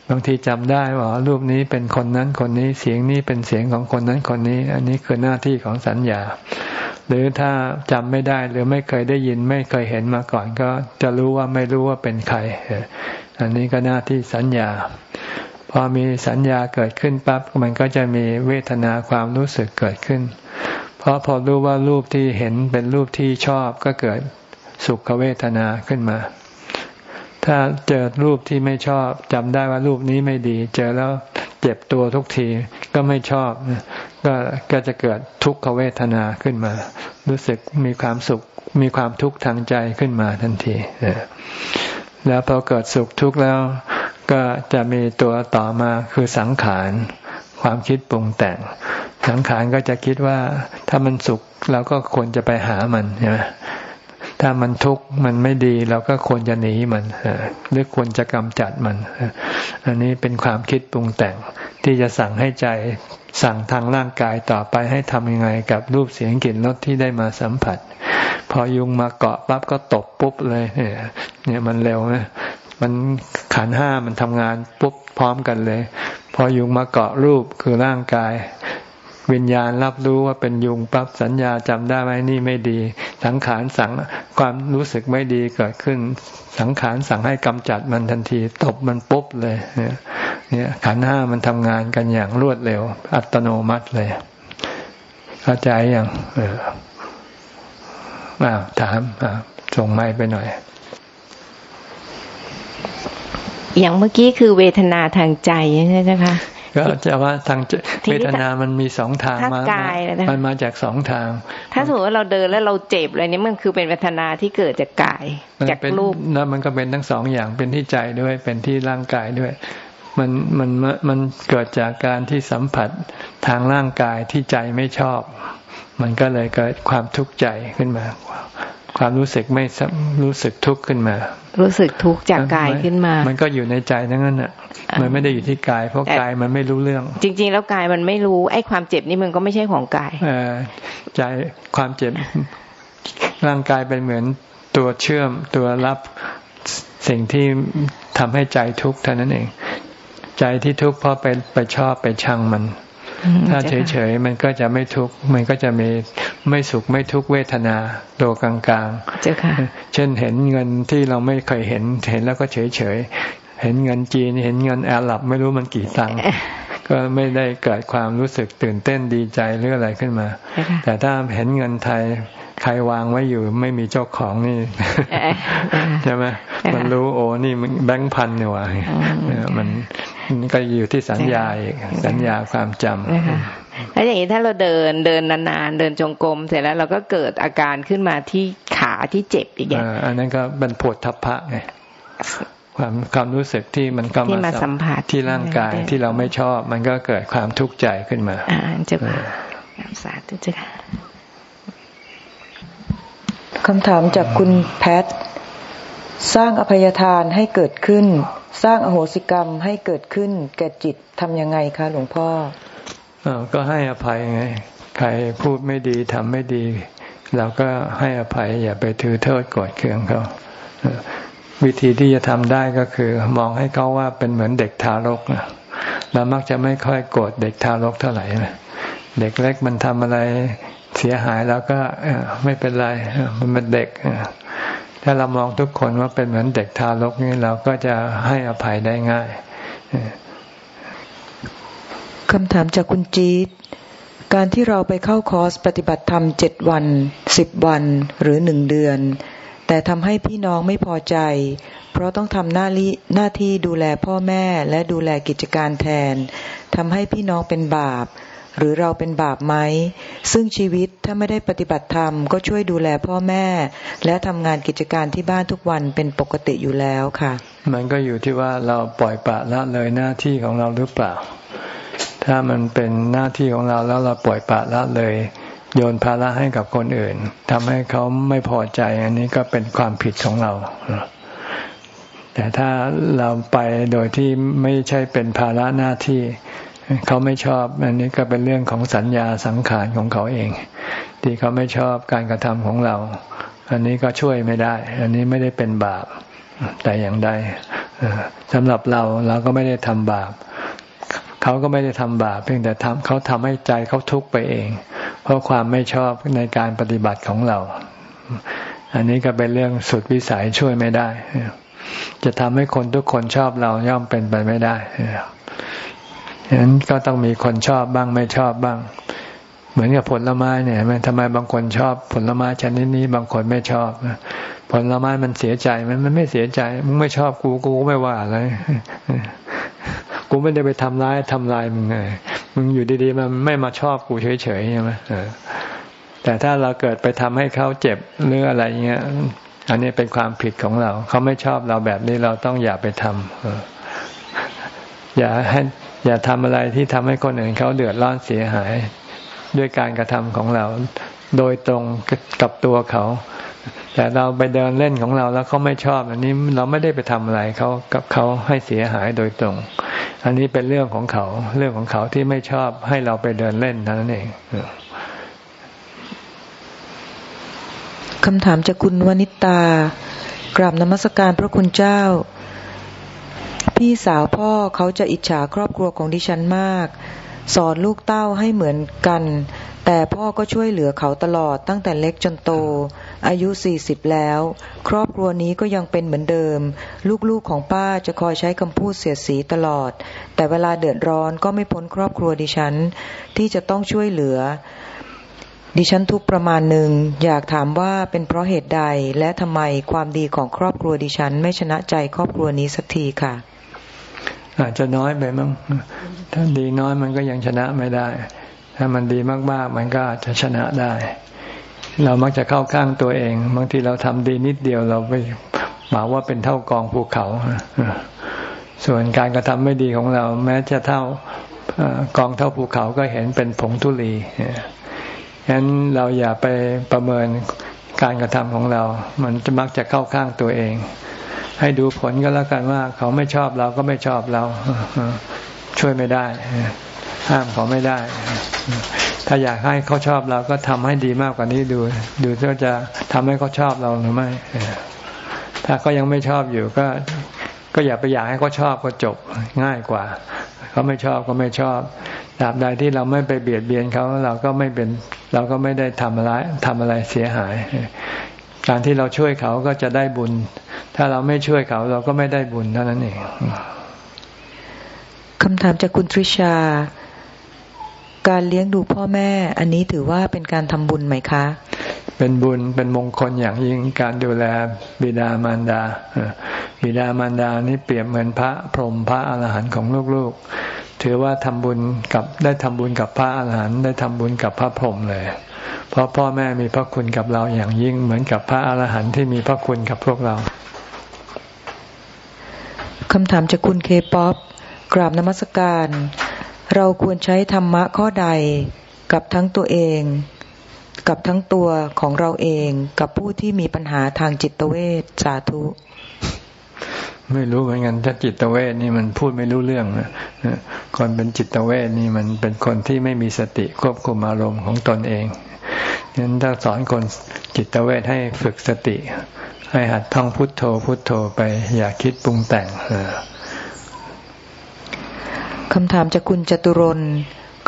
บางทีจำได้ว่ารูปนี้เป็นคนนั้นคนนี้เสียงนี้เป็นเสียงของคนนั้นคนนี้ อันนี้คือหน้าที่ของสัญญา หรือถ้าจำไม่ได้หรือไม่เคยได้ยินไม่เคยเห็นมาก่อน ก็จะรู้ว่าไม่รู้ว่าเป็นใคร อันนี้ก็หน้าที่สัญญา พอมีสัญญาเกิดขึ้นปั๊บมันก็จะมีเวทนาความรู้สึกเกิดขึ้น เพราะพอรู้ว่ารูปที่เห็นเป็นรูปที่ชอบก็เกิดสุขเวทนาขึ้นมา ถ้าเจอรูปที่ไม่ชอบจำได้ว่ารูปนี้ไม่ดี เจอแล้วเจ็บตัวทุกทีก็ไม่ชอบก็ก็จะเกิดทุกขเวทนาขึ้นมา รู้สึกมีความสุขมีความทุกข์ทางใจขึ้นมาทันทีแล้วพอเกิดสุขทุกข์แล้ว ก็จะมีตัวต่อมาคือสังขารความคิดปรุงแต่ง สังขารก็จะคิดว่าถ้ามันสุขเราก็ควรจะไปหามันใช่ไหมถ้ามันทุกข์มันไม่ดีเราก็ควรจะหนีมันหรือควรจะกำจัดมัน อันนี้เป็นความคิดปรุงแต่งที่จะสั่งให้ใจสั่งทางร่างกายต่อไปให้ทำยังไงกับรูปเสียงกลิ่นรสที่ได้มาสัมผัส พอยุงมาเกาะปั๊บก็ตบปุ๊บเลยเนี่ยมันเร็วนะ มันขันห้ามันทำงานปุ๊บพร้อมกันเลย พอยุงมาเกาะรูปคือร่างกาย วิญญาณรับรู้ว่าเป็นยุงปั๊บสัญญาจำได้ไหมนี่ไม่ดี สังขารสั่งความรู้สึกไม่ดีเกิดขึ้น สังขารสั่งให้กำจัดมันทันที ตบมันปุ๊บเลยเนี่ยขันห้ามันทำงานกันอย่างรวดเร็ว อัตโนมัติเลยเข้าใจย่างเอออ้าวถามส่งไม้ไปหน่อย อย่างเมื่อกี้คือเวทนาทางใจใช่ไหมคะก็จะว่าทางเวทนามันมีสองทางมามันมาจากสองทาง ถ้าสมมติว่าเราเดินแล้วเราเจ็บอะไรนี้มันคือเป็นเวทนาที่เกิดจากกาย จากรูปแล้วมันก็เป็นทั้งสองอย่างเป็นที่ใจด้วยเป็นที่ร่างกายด้วย มันมันมันเกิดจากการที่สัมผัสทางร่างกายที่ใจไม่ชอบ มันก็เลยเกิดความทุกข์ใจขึ้นมา ความรู้สึกไม่รู้สึกทุกข์ขึ้นมา รู้สึกทุกข์จากกายขึ้นมา มันก็อยู่ในใจทั้งนั้นอะ มันไม่ได้อยู่ที่กาย เพราะกายมันไม่รู้เรื่อง จริง ๆ แล้วกายมันไม่รู้ไอ้ความเจ็บนี่มันก็ไม่ใช่ของกายอใจความเจ็บร่างกายเป็นเหมือนตัวเชื่อมตัวรับสิ่งที่ทำให้ใจทุกข์เท่านั้นเอง ใจที่ทุกข์เพราะไปไปชอบไปชังมัน ถ้าเฉยๆมันก็จะไม่ทุกข์มันก็จะมีไม่สุขไม่ทุกข์เวทนาตัวกลางๆเช่นเห็นเงินที่เราไม่เคยเห็นเห็นแล้วก็เฉยเห็นเงินจีน เห็นเงินแอร์ลับไม่รู้มันกี่ตังค์ก็ไม่ได้เกิดความรู้สึกตื่นเต้นดีใจหรืออะไรขึ้นมา แต่ถ้าเห็นเงินไทยใครวางไว้อยู่ไม่มีเจ้าของนี่ใช่ไหมมันรู้โอ้นี่มันแบงค์พันเนี่ยวะมัน ก็อยู่ที่สัญญาอีกสัญญาความจำแล้วอย่างนี้ถ้าเราเดินเดินนานๆเดินจงกรมเสร็จแล้วเราก็เกิดอาการขึ้นมาที่ขาที่เจ็บอีกอย่างอันนั้นก็เป็นปวดทับพระไงความความรู้สึกที่มันก็มาสัมผัสที่ร่างกายที่เราไม่ชอบ มันก็เกิดความทุกข์ใจขึ้นมาอ่าเจ้าค่ะสาธุเจ้าค่ะคำถามจากคุณแพทสร้างอภัยทานให้เกิดขึ้น สร้างอโหสิกรรมให้เกิดขึ้นแก่จิตทำยังไงคะ หลวงพ่ออก็ให้อภัยไง ใครพูดไม่ดีทำไม่ดี เราก็ให้อภัย อย่าไปถือโทษกดเคืองเขาวิธีที่จะทำได้ก็คือ มองให้เขาว่าเป็นเหมือนเด็กทารกเรามักจะไม่ค่อยโกรธเด็กทารกเท่าไหร่เด็กเล็กมันทำอะไรเสียหายแล้วก็ไม่เป็นไรมันเป็นเด็ก ถ้าเรามองทุกคนว่าเป็นเหมือนเด็กทารกนี่เราก็จะให้อภัยได้ง่ายคำถามจากคุณจี๊ดการที่เราไปเข้าคอร์สปฏิบัติธรรมเจ็ดวันสิบวันหรือหนึ่งเดือน แต่ทำให้พี่น้องไม่พอใจ เพราะต้องทำหน้าหน้าที่ดูแลพ่อแม่และดูแลกิจการแทนทำให้พี่น้องเป็นบาป หรือเราเป็นบาปไหม ซึ่งชีวิตถ้าไม่ได้ปฏิบัติธรรม ก็ช่วยดูแลพ่อแม่ และทำงานกิจการที่บ้านทุกวันเป็นปกติอยู่แล้วค่ะ มันก็อยู่ที่ว่าเราปล่อยปละละเลยหน้าที่ของเราหรือเปล่า ถ้ามันเป็นหน้าที่ของเราแล้วเราปล่อยปละละเลย โยนภาระให้กับคนอื่นทำให้เขาไม่พอใจอันนี้ก็เป็นความผิดของเราแต่ถ้าเราไปโดยที่ไม่ใช่เป็นภาระหน้าที่ เขาไม่ชอบอันนี้ก็เป็นเรื่องของสัญญาสังขารของเขาเอง ที่เขาไม่ชอบการกระทำของเรา อันนี้ก็ช่วยไม่ได้ อันนี้ไม่ได้เป็นบาปแต่อย่างใดสำหรับเราเราก็ไม่ได้ทำบาปเขาก็ไม่ได้ทำบาปเพียงแต่ทำเขาทำให้ใจเขาทุกข์ไปเอง เพราะความไม่ชอบในการปฏิบัติของเรา อันนี้ก็เป็นเรื่องสุดวิสัยช่วยไม่ได้ จะทำให้คนทุกคนชอบเราย่อมเป็นไปไม่ได้ ฉะนั้นก็ต้องมีคนชอบบ้างไม่ชอบบ้าง เหมือนกับผลไม้เนี่ยมันทำไมบางคนชอบผลไม้ชนิดนี้ บางคนไม่ชอบผลไม้มันเสียใจมันมันไม่เสียใจมึงไม่ชอบกูกูไม่ว่าอะไรกูไม่ได้ไปทำร้ายทำลายมึงไงมึงอยู่ดีๆ มันไม่มาชอบกูเฉยๆใช่ไหมแต่ถ้าเราเกิดไปทำให้เขาเจ็บหรืออะไรเงี้ยอันนี้เป็นความผิดของเรา เขาไม่ชอบเราแบบนี้เราต้องอย่าไปทำอย่าให้ อย่าทำอะไรที่ทำให้คนอื่นเขาเดือดร้อนเสียหาย ด้วยการกระทำของเรา โดยตรงกับตัวเขา แต่เราไปเดินเล่นของเราแล้วเขาไม่ชอบ อันนี้เราไม่ได้ไปทำอะไรเขากับเขาให้เสียหายโดยตรง อันนี้เป็นเรื่องของเขาเรื่องของเขาที่ไม่ชอบให้เราไปเดินเล่นเท่านั่นเองคำถามจากคุณวนิตากราบนมัสการพระคุณเจ้า พี่สาวพ่อเขาจะอิจฉาครอบครัวของดิฉันมาก สอนลูกเต้าให้เหมือนกัน แต่พ่อก็ช่วยเหลือเขาตลอดตั้งแต่เล็กจนโต อายุสี่สิบแล้ว ครอบครัวนี้ก็ยังเป็นเหมือนเดิม ลูกๆของป้าจะคอยใช้คำพูดเสียดสีตลอด แต่เวลาเดือดร้อนก็ไม่พ้นครอบครัวดิฉัน ที่จะต้องช่วยเหลือดิฉันทุกประมาณหนึ่งอยากถามว่าเป็นเพราะเหตุใดและทำไมความดีของครอบครัวดิฉัน ไม่ชนะใจครอบครัวนี้สักทีค่ะ อาจจะน้อยไปมั้งถ้าดีน้อยมันก็ยังชนะไม่ได้ ถ้ามันดีมากๆ มันก็อาจจะชนะได้ เรามักจะเข้าข้างตัวเอง บางทีเราทำดีนิดเดียวเราไปหมาว่าเป็นเท่ากองภูเขา ส่วนการกระทำไม่ดีของเรา แม้จะเท่ากองเท่าภูเขาก็เห็นเป็นผงทุลีฉะนั้นเราอย่าไปประเมินการกระทำของเรา มันจะมักจะเข้าข้างตัวเอง ให้ดูผลก็แล้วกันว่า เขาไม่ชอบเราก็ไม่ชอบเรา ช่วยไม่ได้ ห้ามเขาไม่ได้ ถ้าอยากให้เขาชอบเราก็ทำให้ดีมากกว่านี้ดู ดูว่าจะทำให้เขาชอบเราหรือไม่ ถ้าเขายังไม่ชอบอยู่ก็ ก็อย่าไปอยากให้เขาชอบก็จบง่ายกว่า เขาไม่ชอบก็ไม่ชอบตราบใดที่เราไม่ไปเบียดเบียนเขาเราก็ไม่เป็น เราก็ไม่ได้ทำอะไรทำอะไรเสียหาย การที่เราช่วยเขาก็จะได้บุญ ถ้าเราไม่ช่วยเขาเราก็ไม่ได้บุญเท่านั้นเองคำถามจากคุณทริชา การเลี้ยงดูพ่อแม่ อันนี้ถือว่าเป็นการทำบุญไหมคะ เป็นบุญเป็นมงคลอย่างยิ่งการดูแลบิดามารดาบิดามารดานี่เปรียบเหมือนพระพรหมพระอรหันต์ของลูก ถือว่าทำบุญกับได้ทำบุญกับพระอาหารหันต์ได้ทำบุญกับพระพรหมเลย เพราะพ่อแม่มีพระคุณกับเราอย่างยิ่งเหมือนกับพระอาหารหันต์ที่มีพระคุณกับพวกเราคำถามจากคุณเคป๊อปกราบนมัสการ เราควรใช้ธรรมะข้อใดกับทั้งตัวเอง กับทั้งตัวของเราเอง กับผู้ที่มีปัญหาทางจิตเวชสาธุ ไม่รู้เหมือนกันถ้าจิตเวทนี่มันพูดไม่รู้เรื่องนะคนเป็นจิตเวทนี่มันเป็นคนที่ไม่มีสติควบคุมอารมณ์ของตนเองฉะนั้นถ้าสอนคนจิตเวทให้ฝึกสติ ให้หัดท่องพุทโธพุทโธไปอย่าคิดปรุงแต่งคำถามจากคุณจตุรน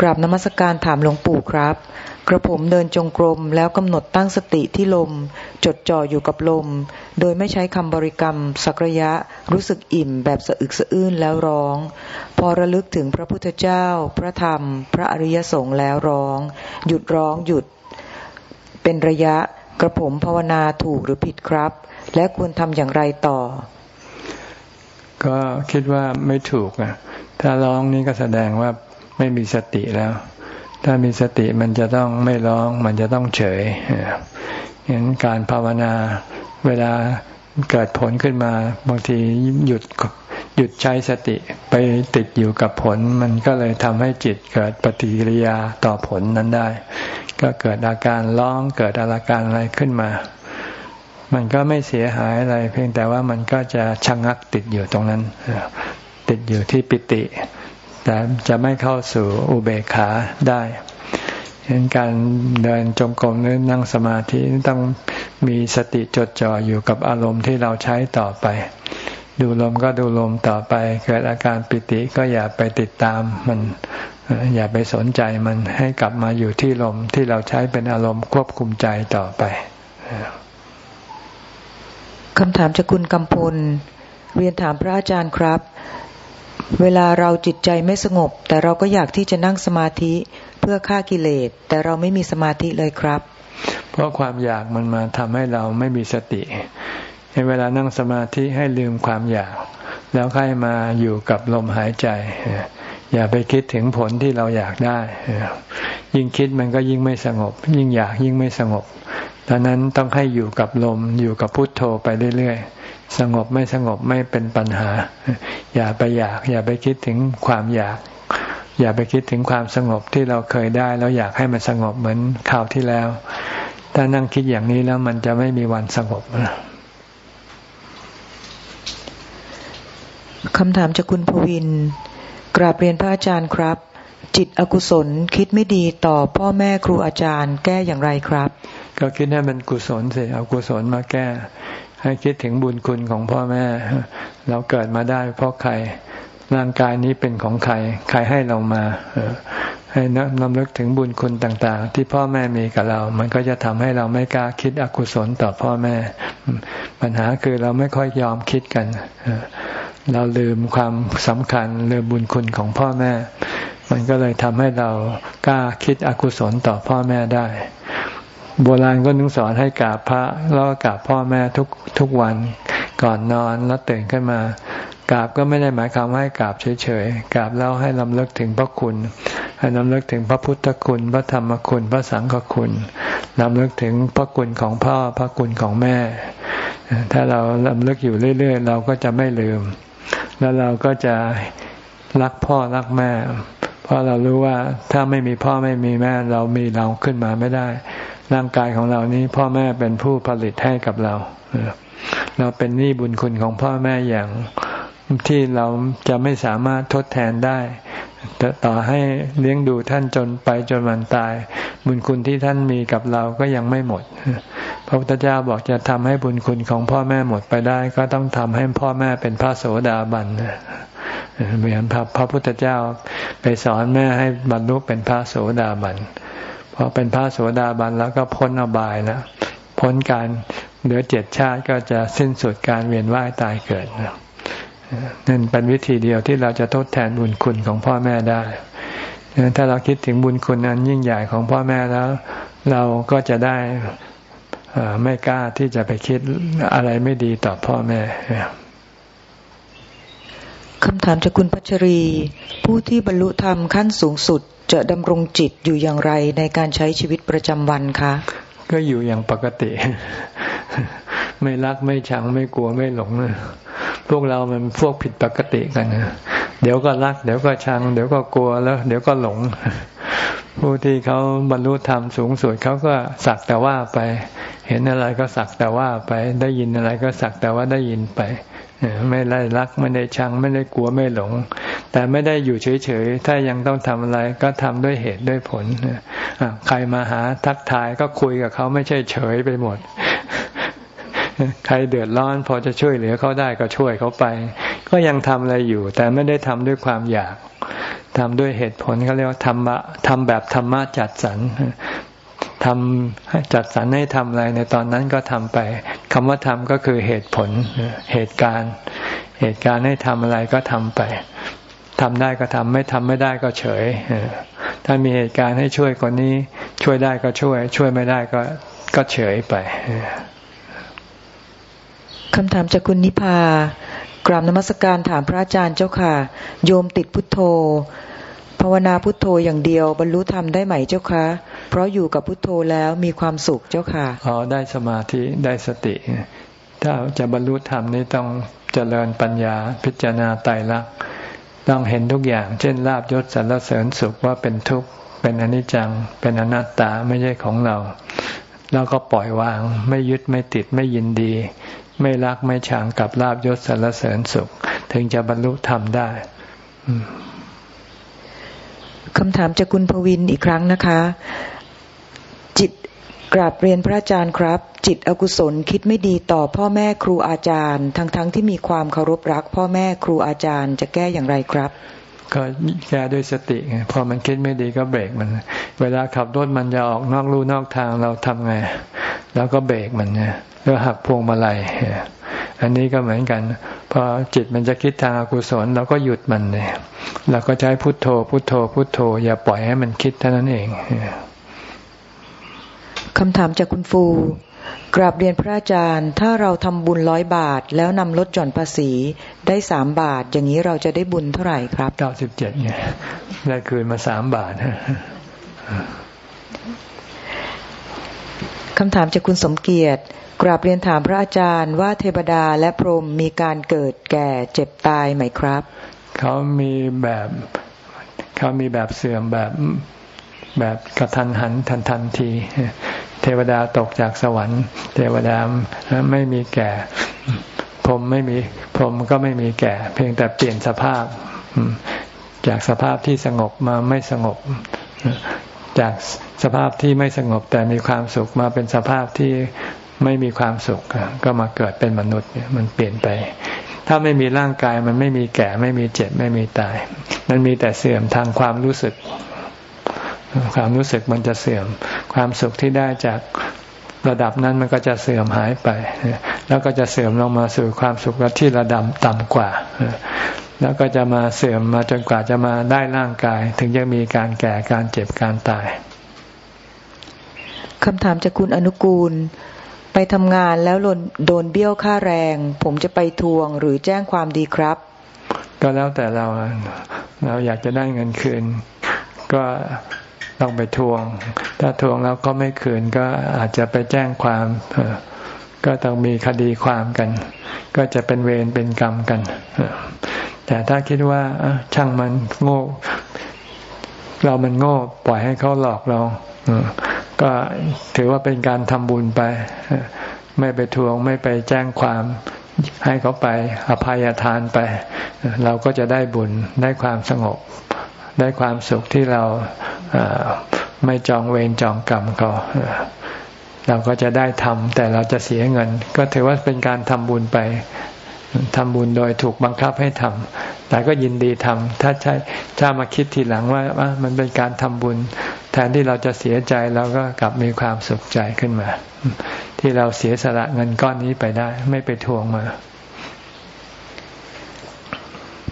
กราบนมัสการถามหลวงปู่ครับ กระผมเดินจงกรมแล้วกำหนดตั้งสติที่ลม จดจ่ออยู่กับลม โดยไม่ใช้คำบริกรรม สักระยะรู้สึกอิ่มแบบสะอึกสะอื้นแล้วร้อง พอระลึกถึงพระพุทธเจ้า พระธรรม พระอริยสงฆ์แล้วร้อง หยุดร้องหยุด เป็นระยะกระผมภาวนาถูกหรือผิดครับ และควรทำอย่างไรต่อ ก็คิดว่าไม่ถูกอะถ้าร้องนี่ก็แสดงว่าไม่มีสติแล้ว ถ้ามีสติมันจะต้องไม่ร้อง มันจะต้องเฉยเห็นการภาวนาเวลาเกิดผลขึ้นมา บางทีหยุดหยุดใช้สติไปติดอยู่กับผล มันก็เลยทำให้จิตเกิดปฏิกิริยาต่อผลนั้นได้ ก็เกิดอาการร้องเกิดอาการอะไรขึ้นมา มันก็ไม่เสียหายอะไร เพียงแต่ว่ามันก็จะชะงงักติดอยู่ตรงนั้น ติดอยู่ที่ปิติ แต่จะไม่เข้าสู่อุเบกขาได้เห็นการเดินจงกรมหรือนั่งสมาธิต้องมีสติจดจ่ออยู่กับอารมณ์ที่เราใช้ต่อไป ดูลมก็ดูลมต่อไป เกิดอาการปิติก็อย่าไปติดตามมัน อย่าไปสนใจมันให้กลับมาอยู่ที่ลมที่เราใช้เป็นอารมณ์ควบคุมใจต่อไปคำถามจากคุณกำพลเรียนถามพระอาจารย์ครับ เวลาเราจิตใจไม่สงบ แต่เราก็อยากที่จะนั่งสมาธิเพื่อฆ่ากิเลส แต่เราไม่มีสมาธิเลยครับ เพราะความอยากมันมาทำให้เราไม่มีสติในเวลานั่งสมาธิให้ลืมความอยาก แล้วค่อยมาอยู่กับลมหายใจ อย่าไปคิดถึงผลที่เราอยากได้ ยิ่งคิดมันก็ยิ่งไม่สงบ ยิ่งอยากยิ่งไม่สงบดังนั้นต้องให้อยู่กับลมอยู่กับพุทโธไปเรื่อยๆ สงบไม่สงบไม่เป็นปัญหา อย่าไปอยาก อย่าไปคิดถึงความอยาก อย่าไปคิดถึงความสงบที่เราเคยได้ แล้วอยากให้มันสงบเหมือนคราวที่แล้ว ถ้านั่งคิดอย่างนี้แล้วมันจะไม่มีวันสงบคำถามจากคุณพวิน กราบเรียนพระอาจารย์ครับ จิตอกุศลคิดไม่ดีต่อพ่อแม่ครูอาจารย์ แก้อย่างไรครับ ก็คิดให้มันกุศลสิเอากุศลมาแก้ ให้คิดถึงบุญคุณของพ่อแม่ เราเกิดมาได้ เพราะใครร่างกายนี้เป็นของใคร ใครให้เรามาให้นนำลึกถึงบุญคุณต่าง ๆ ที่พ่อแม่มีกับเรา มันก็จะทำให้เราไม่กล้าคิดอกุศลต่อพ่อแม่ ปัญหาคือเราไม่ค่อยยอมคิดกัน เราลืมความสำคัญลืมบุญคุณของพ่อแม่ มันก็เลยทำให้เรากล้าคิดอกุศลต่อพ่อแม่ได้ โบราณก็นึกสอนให้กราบพระแล้วก็กราบพ่อแม่ทุกทุกวันก่อนนอนแล้วตื่นขึ้นมากราบก็ไม่ได้หมายความให้กราบเฉยๆกราบแล้วให้ลำเลิกถึงพระคุณ ให้ลำเลิกถึงพระพุทธคุณ พระธรรมคุณ พระสังฆคุณลำเลิกถึงพระคุณของพ่อพระคุณของแม่ ถ้าเราลำเลิกอยู่เรื่อยๆ เราก็จะไม่ลืม แล้วเราก็จะรักพ่อรักแม่ เพราะเรารู้ว่าถ้าไม่มีพ่อไม่มีแม่ เรามีเราขึ้นมาไม่ได้ ร่างกายของเรานี้พ่อแม่เป็นผู้ผลิตให้กับเรา เราเป็นหนี้บุญคุณของพ่อแม่อย่างที่เราจะไม่สามารถทดแทนได้ต่อให้เลี้ยงดูท่านจนไปจนวันตาย บุญคุณที่ท่านมีกับเราก็ยังไม่หมด พระพุทธเจ้าบอกจะทำให้บุญคุณของพ่อแม่หมดไปได้ ก็ต้องทำให้พ่อแม่เป็นพระโสดาบันเหมือนพระพระพุทธเจ้าไปสอนแม่ให้บรรลุเป็นพระโสดาบัน อเป็นพระโสดาบันแล้วก็พ้นอบายแล้วพ้นการเหลือเจ็ดชาติก็จะสิ้นสุดการเวียนว่ายตายเกิดนั่นเป็นวิธีเดียวที่เราจะทดแทนบุญคุณของพ่อแม่ได้ถ้าเราคิดถึงบุญคุณอันยิ่งใหญ่ของพ่อแม่แล้ว เราก็จะได้ไม่กล้าที่จะไปคิดอะไรไม่ดีต่อพ่อแม่ คำถามจากคุณพัชรี ผู้ที่บรรลุธรรมขั้นสูงสุด จะดำรงจิตอยู่อย่างไรในการใช้ชีวิตประจำวันคะ ก็อยู่อย่างปกติ ไม่รักไม่ชังไม่กลัวไม่หลง พวกเรามันพวกผิดปกติกันนะเดี๋ยวก็รัก เดี๋ยวก็ชัง เดี๋ยวก็กลัวแล้ว เดี๋ยวก็หลง ผู้ที่เขาบรรลุธรรมสูงสุดเขาก็สักแต่ว่าไป เห็นอะไรก็สักแต่ว่าไป ได้ยินอะไรก็สักแต่ว่าได้ยินไป ไม่ได้รักไม่ได้ชังไม่ได้กลัวไม่หลง แต่ไม่ได้อยู่เฉยๆ ถ้ายังต้องทำอะไรก็ทำด้วยเหตุด้วยผลใครมาหาทักทายก็คุยกับเขาไม่ใช่เฉยไปหมด ใครเดือดร้อนพอจะช่วยเหลือเขาได้ก็ช่วยเขาไป ก็ยังทำอะไรอยู่ แต่ไม่ได้ทำด้วยความอยากทำด้วยเหตุผลเขาเรียกว่าธรรมะทำแบบธรรมะจัดสรร ทำจัดสรรให้ทำอะไรในตอนนั้นก็ทำไปคำว่าทำก็คือเหตุผลเหตุการณ์ เหตุการณ์ให้ทำอะไรก็ทำไปทำได้ก็ทำไม่ทำไม่ได้ก็เฉยถ้ามีเหตุการณ์ให้ช่วยคนนี้ ช่วยได้ก็ช่วย ช่วยไม่ได้ก็ก็เฉยไปคำถามจากคุณนิพากราบนมัสการถามพระอาจารย์เจ้าค่ะ โยมติดพุทโธ ภาวนาพุทโธอย่างเดียว บรรลุธรรมได้ไหมเจ้าคะ เพราะอยู่กับพุทโธแล้วมีความสุขเจ้าค่ะอ๋อได้สมาธิได้สติ ถ้าจะบรรลุธรรมนี้ต้องเจริญปัญญาพิจารณาไตรลักษณ์ต้องเห็นทุกอย่าง เช่นลาบยศสรรเสริญสุขว่าเป็นทุกข์เป็นอนิจจัง เป็นอนัตตาไม่ใช่ของเรา แล้วก็ปล่อยวาง ไม่ยึดไม่ติดไม่ยินดี ไม่รักไม่ชังกับลาบยศสรรเสริญสุข ถึงจะบรรลุธรรมได้คำถามจากคุณพวินอีกครั้งนะคะ จิตกราบเรียนพระอาจารย์ครับ จิตอกุศลคิดไม่ดีต่อพ่อแม่ครูอาจารย์ ทั้งๆทที่มีความเคารพรัก พ่อแม่ครูอาจารย์จะแก้อย่างไรครับ ก็แก้ด้วยสติไงพอมันคิดไม่ดีก็เบรกมัน เวลาขับรถมันจะออกนอกลู่นอกทางเราทำไง แล้วก็เบรกมันเนี่ยแล้วหักพวงมาลัยอันนี้ก็เหมือนกันพอจิตมันจะคิดทางอากุศลเราก็หยุดมันเลยเราก็ใช้พุทโธ พุทโธ พุทโธ อย่าปล่อยให้มันคิดเท่านั้นเอง คำถามจากคุณฟู กราบเรียนพระอาจารย์ ถ้าเราทำบุญร้อยบาท แล้วนำลดหย่อนภาษีได้สามบาท อย่างนี้เราจะได้บุญเท่าไหร่ครับเก้าสิบเจ็ดเนี่ยได้คืนมาสามบาทคำถามจากคุณสมเกียรติกราบเรียนถามพระอาจารย์ว่าเทวดาและพรหมมีการเกิดแก่เจ็บตายไหมครับ เขามีแบบ เขามีแบบเสื่อมแบบ แบบกระทันหันทันทันที เทวดาตกจากสวรรค์ เทวดาไม่มีแก่พรมไม่มีพรมก็ไม่มีแก่ เพียงแต่เปลี่ยนสภาพ จากสภาพที่สงบมาไม่สงบ จากสภาพที่ไม่สงบแต่มีความสุขมาเป็นสภาพที่ไม่มีความสุข ก็มาเกิดเป็นมนุษย์มันเปลี่ยนไป ถ้าไม่มีร่างกายมันไม่มีแก่ไม่มีเจ็บไม่มีตาย มันมีแต่เสื่อมทางความรู้สึก ความรู้สึกมันจะเสื่อม ความสุขที่ได้จากระดับนั้นมันก็จะเสื่อมหายไป แล้วก็จะเสื่อมลงมาสู่ความสุขที่ระดับต่ำกว่า แล้วก็จะมาเสื่อมมาจนกว่าจะมาได้ร่างกาย ถึงจะมีการแก่การเจ็บการตายคำถามจากคุณอนุกูล ไปทำงานแล้วโดนเบี้ยวค่าแรง ผมจะไปทวงหรือแจ้งความดีครับ ก็แล้วแต่เราเราอยากจะได้เงินคืน ก็ ต้องไปทวง ถ้าทวงแล้วก็ไม่คืนก็อาจจะไปแจ้งความก็ต้องมีคดีความกัน ก็จะเป็นเวรเป็นกรรมกัน แต่ถ้าคิดว่าช่างมันโง่ เรามันโง่ปล่อยให้เขาหลอกเราก็ถือว่าเป็นการทำบุญไป ไม่ไปทวงไม่ไปแจ้งความให้เขาไปอภัยทานไป เราก็จะได้บุญได้ความสงบ ได้ความสุขที่เราไม่จองเวรจองกรรมเขาเราก็จะได้ทำแต่เราจะเสียเงิน ก็ถือว่าเป็นการทำบุญไปทำบุญโดยถูกบังคับให้ทำแต่ก็ยินดีทำถ้าใช่ถ้ามาคิดทีหลังว่ามันเป็นการทำบุญ แทนที่เราจะเสียใจเราก็กลับมีความสุขใจขึ้นมา ที่เราเสียสละเงินก้อนนี้ไปได้ ไม่ไปทวงมา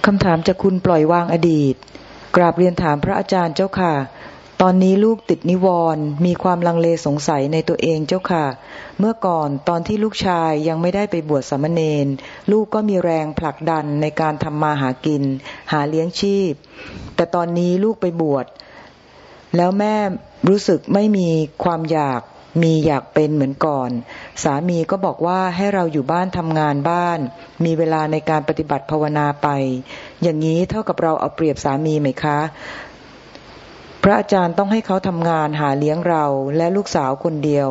คำถามจากคุณปล่อยวางอดีต กราบเรียนถามพระอาจารย์เจ้าค่ะ ตอนนี้ลูกติดนิวรณ์มีความลังเลสงสัยในตัวเองเจ้าค่ะ เมื่อก่อนตอนที่ลูกชายยังไม่ได้ไปบวชสามเณรลูกก็มีแรงผลักดันในการทำมาหากิน หาเลี้ยงชีพ แต่ตอนนี้ลูกไปบวชแล้วแม่รู้สึกไม่มีความอยาก มีอยากเป็นเหมือนก่อน สามีก็บอกว่าให้เราอยู่บ้านทำงานบ้าน มีเวลาในการปฏิบัติภาวนาไป อย่างนี้เท่ากับเราเอาเปรียบสามีไหมคะ พระอาจารย์ต้องให้เขาทำงานหาเลี้ยงเราและลูกสาวคนเดียว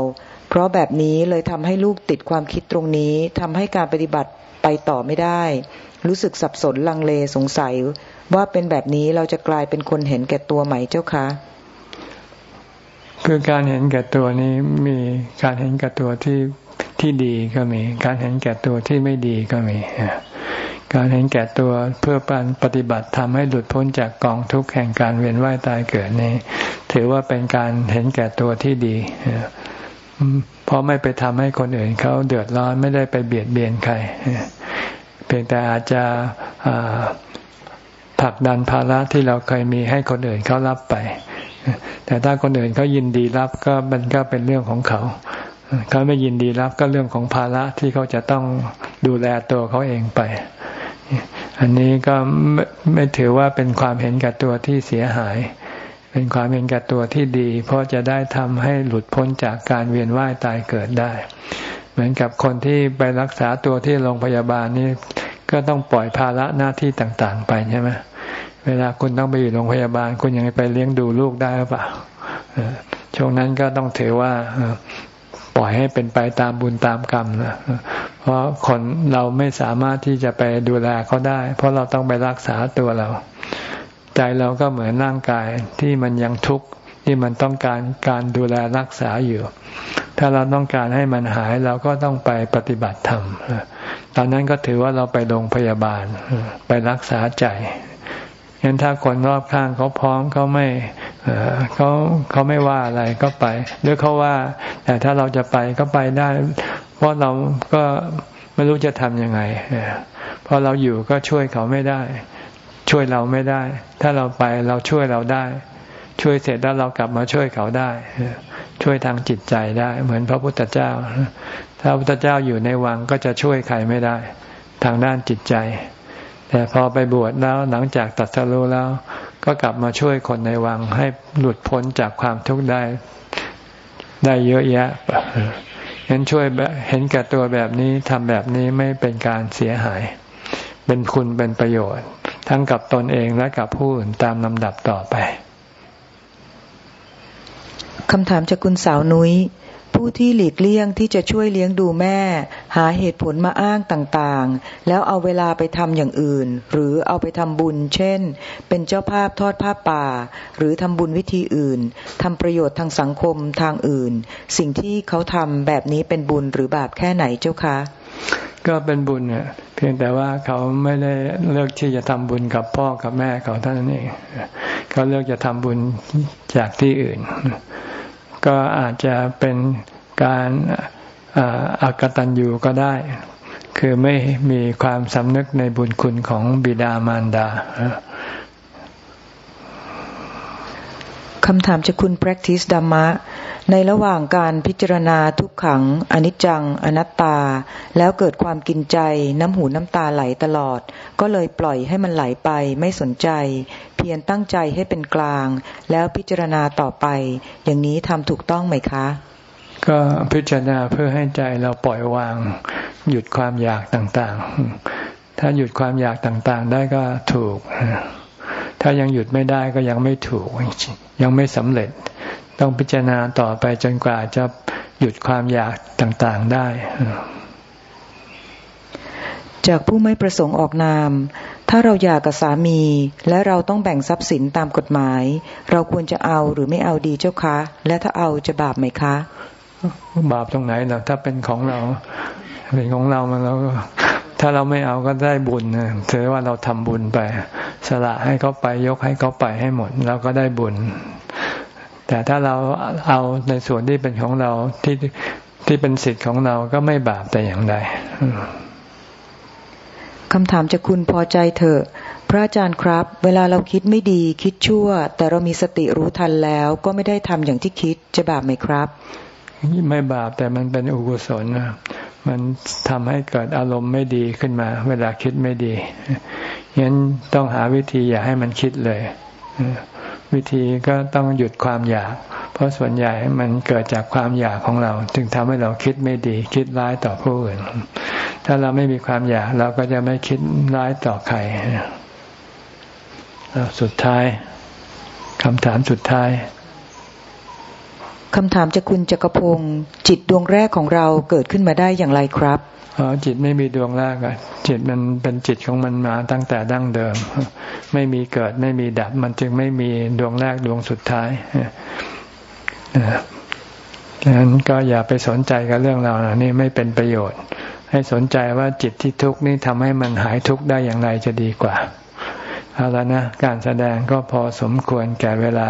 เพราะแบบนี้เลยทำให้ลูกติดความคิดตรงนี้ทำให้การปฏิบัติไปต่อไม่ได้ รู้สึกสับสนลังเลสงสัย ว่าเป็นแบบนี้เราจะกลายเป็นคนเห็นแก่ตัวไหมเจ้าคะ คือการเห็นแก่ตัวนี้มีการเห็นแก่ตัวที่ที่ดีก็มี การเห็นแก่ตัวที่ไม่ดีก็มี การเห็นแก่ตัวเพื่อปปฏิบัติทำให้หลุดพ้นจากกองทุกข์แห่งการเวียนว่ายตายเกิดนี้ ถือว่าเป็นการเห็นแก่ตัวที่ดีเพราะไม่ไปทำให้คนอื่นเขาเดือดร้อนไม่ได้ไปเบียดเบียนใครเพียงแต่อาจจะผลักดันภาระที่เราเคยมีให้คนอื่นเขารับไป แต่ถ้าคนอื่นเขายินดีรับก็มันก็เป็นเรื่องของเขาเขาไม่ยินดีรับก็เรื่องของภาระที่เขาจะต้องดูแลตัวเขาเองไป อันนี้ก็ไม่ไม่ถือว่าเป็นความเห็นแก่ตัวที่เสียหาย เป็นความเห็นแก่ตัวที่ดี เพราะจะได้ทำให้หลุดพ้นจากการเวียนว่ายตายเกิดได้ เหมือนกับคนที่ไปรักษาตัวที่โรงพยาบาลนี่ก็ต้องปล่อยภาระหน้าที่ต่าง ๆ ไปใช่ไหม เวลาคุณต้องไปอยู่โรงพยาบาล คุณยังไปเลี้ยงดูลูกได้หรือเปล่าช่วงนั้นก็ต้องถือว่าปล่อยให้เป็นไปตามบุญตามกรรมนะเพราะคนเราไม่สามารถที่จะไปดูแลเขาได้ เพราะเราต้องไปรักษาตัวเรา ใจเราก็เหมือนร่างกายที่มันยังทุกข์ที่มันต้องการการดูแลรักษาอยู่ ถ้าเราต้องการให้มันหายเราก็ต้องไปปฏิบัติธรรมตอนนั้นก็ถือว่าเราไปโรงพยาบาลไปรักษาใจ งั้นถ้าคนรอบข้างเขาพร้อมเขาไม่เขาเขาไม่ว่าอะไรก็ไปหรือเขาว่า แต่ถ้าเราจะไปก็ไปได้ เพราะเราก็ไม่รู้จะทำยังไงเพราะเราอยู่ก็ช่วยเขาไม่ได้ ช่วยเราไม่ได้ ถ้าเราไปเราช่วยเราได้ ช่วยเสร็จแล้วเรากลับมาช่วยเขาได้ ช่วยทางจิตใจได้ เหมือนพระพุทธเจ้า ถ้าพระพุทธเจ้าอยู่ในวังก็จะช่วยใครไม่ได้ ทางด้านจิตใจ แต่พอไปบวชแล้วหลังจากตัดสรู้แล้ว ก็กลับมาช่วยคนในวังให้หลุดพ้นจากความทุกข์ได้ได้เยอะแยะเห็นช่วยเห็นแก่ตัวแบบนี้ทำแบบนี้ไม่เป็นการเสียหาย เป็นคุณเป็นประโยชน์ ทั้งกับตนเองและกับผู้อื่นตามลำดับต่อไปคำถามจากคุณสาวนุย้ย ผู้ที่หลีกเลี่ยงที่จะช่วยเลี้ยงดูแม่ หาเหตุผลมาอ้างต่างๆ แล้วเอาเวลาไปทำอย่างอื่น หรือเอาไปทำบุญ เช่น เป็นเจ้าภาพทอดผ้าป่า หรือทำบุญวิธีอื่นทำประโยชน์ทางสังคมทางอื่น สิ่งที่เขาทำแบบนี้เป็นบุญหรือบาปแค่ไหนเจ้าคะก็เป็นบุญเนี่ยเพียงแต่ว่าเขาไม่ได้เลือกที่จะทำบุญกับพ่อกับแม่เขาเท่านั้นเองเขาเลือกจะทำบุญจากที่อื่น ก็อาจจะเป็นการอากตันยูก็ได้ คือไม่มีความสำนึกในบุญคุณของบิดามารดา คำถามจากคุณ practice ธรรมะ ในระหว่างการพิจารณาทุกขัง อนิจจัง อนัตตา แล้วเกิดความกินใจ น้ำหูน้ำตาไหลตลอด ก็เลยปล่อยให้มันไหลไปไม่สนใจ เพียรตั้งใจให้เป็นกลาง แล้วพิจารณาต่อไป อย่างนี้ทำถูกต้องไหมคะ ก็พิจารณาเพื่อให้ใจเราปล่อยวาง หยุดความอยากต่างๆ ถ้าหยุดความอยากต่างๆ ได้ก็ถูก ถ้ายังหยุดไม่ได้ก็ยังไม่ถูกยังไม่สำเร็จ ต้องพิจารณาต่อไปจนกว่าจะหยุดความอยากต่างๆได้ จากผู้ไม่ประสงค์ออกนาม ถ้าเราอยากกับสามี และเราต้องแบ่งทรัพย์สินตามกฎหมาย เราควรจะเอาหรือไม่เอาดีเจ้าคะ และถ้าเอาจะบาปไหมคะ บาปตรงไหนเนาะถ้าเป็นของเราเป็นของเรามันเรา ถ้าเราไม่เอาก็ได้บุญนะถือว่าเราทำบุญไป สละให้เขาไปยกให้เขาไปให้หมดเราก็ได้บุญ แต่ถ้าเราเอาในส่วนที่เป็นของเราที่ที่เป็นสิทธิ์ของเราก็ไม่บาปแต่อย่างใดคำถามจากคุณพอใจเถอะ พระอาจารย์ครับ เวลาเราคิดไม่ดีคิดชั่ว แต่เรามีสติรู้ทันแล้ว ก็ไม่ได้ทำอย่างที่คิดจะบาปไหมครับ ไม่บาปแต่มันเป็นอุกุศลนะ มันทำให้เกิดอารมณ์ไม่ดีขึ้นมา เวลาคิดไม่ดีงั้นต้องหาวิธีอย่าให้มันคิดเลย วิธีก็ต้องหยุดความอยาก เพราะส่วนใหญ่มันเกิดจากความอยากของเรา จึงทำให้เราคิดไม่ดี คิดร้ายต่อผู้อื่น ถ้าเราไม่มีความอยากเราก็จะไม่คิดร้ายต่อใครสุดท้ายคำถามสุดท้าย คำถามจากคุณจักรพงศ์จิตดวงแรกของเราเกิดขึ้นมาได้อย่างไรครับอ๋อจิตไม่มีดวงแรกอะจิตมันเป็นจิตของมันมาตั้งแต่ดั้งเดิม ไม่มีเกิดไม่มีดับ มันจึงไม่มีดวงแรกดวงสุดท้ายดังนั้นก็อย่าไปสนใจกับเรื่องเรานะนี่ไม่เป็นประโยชน์ ให้สนใจว่าจิตที่ทุกข์นี่ทำให้มันหายทุกข์ได้อย่างไรจะดีกว่าเอาละนะการแสดงก็พอสมควรแก่เวลา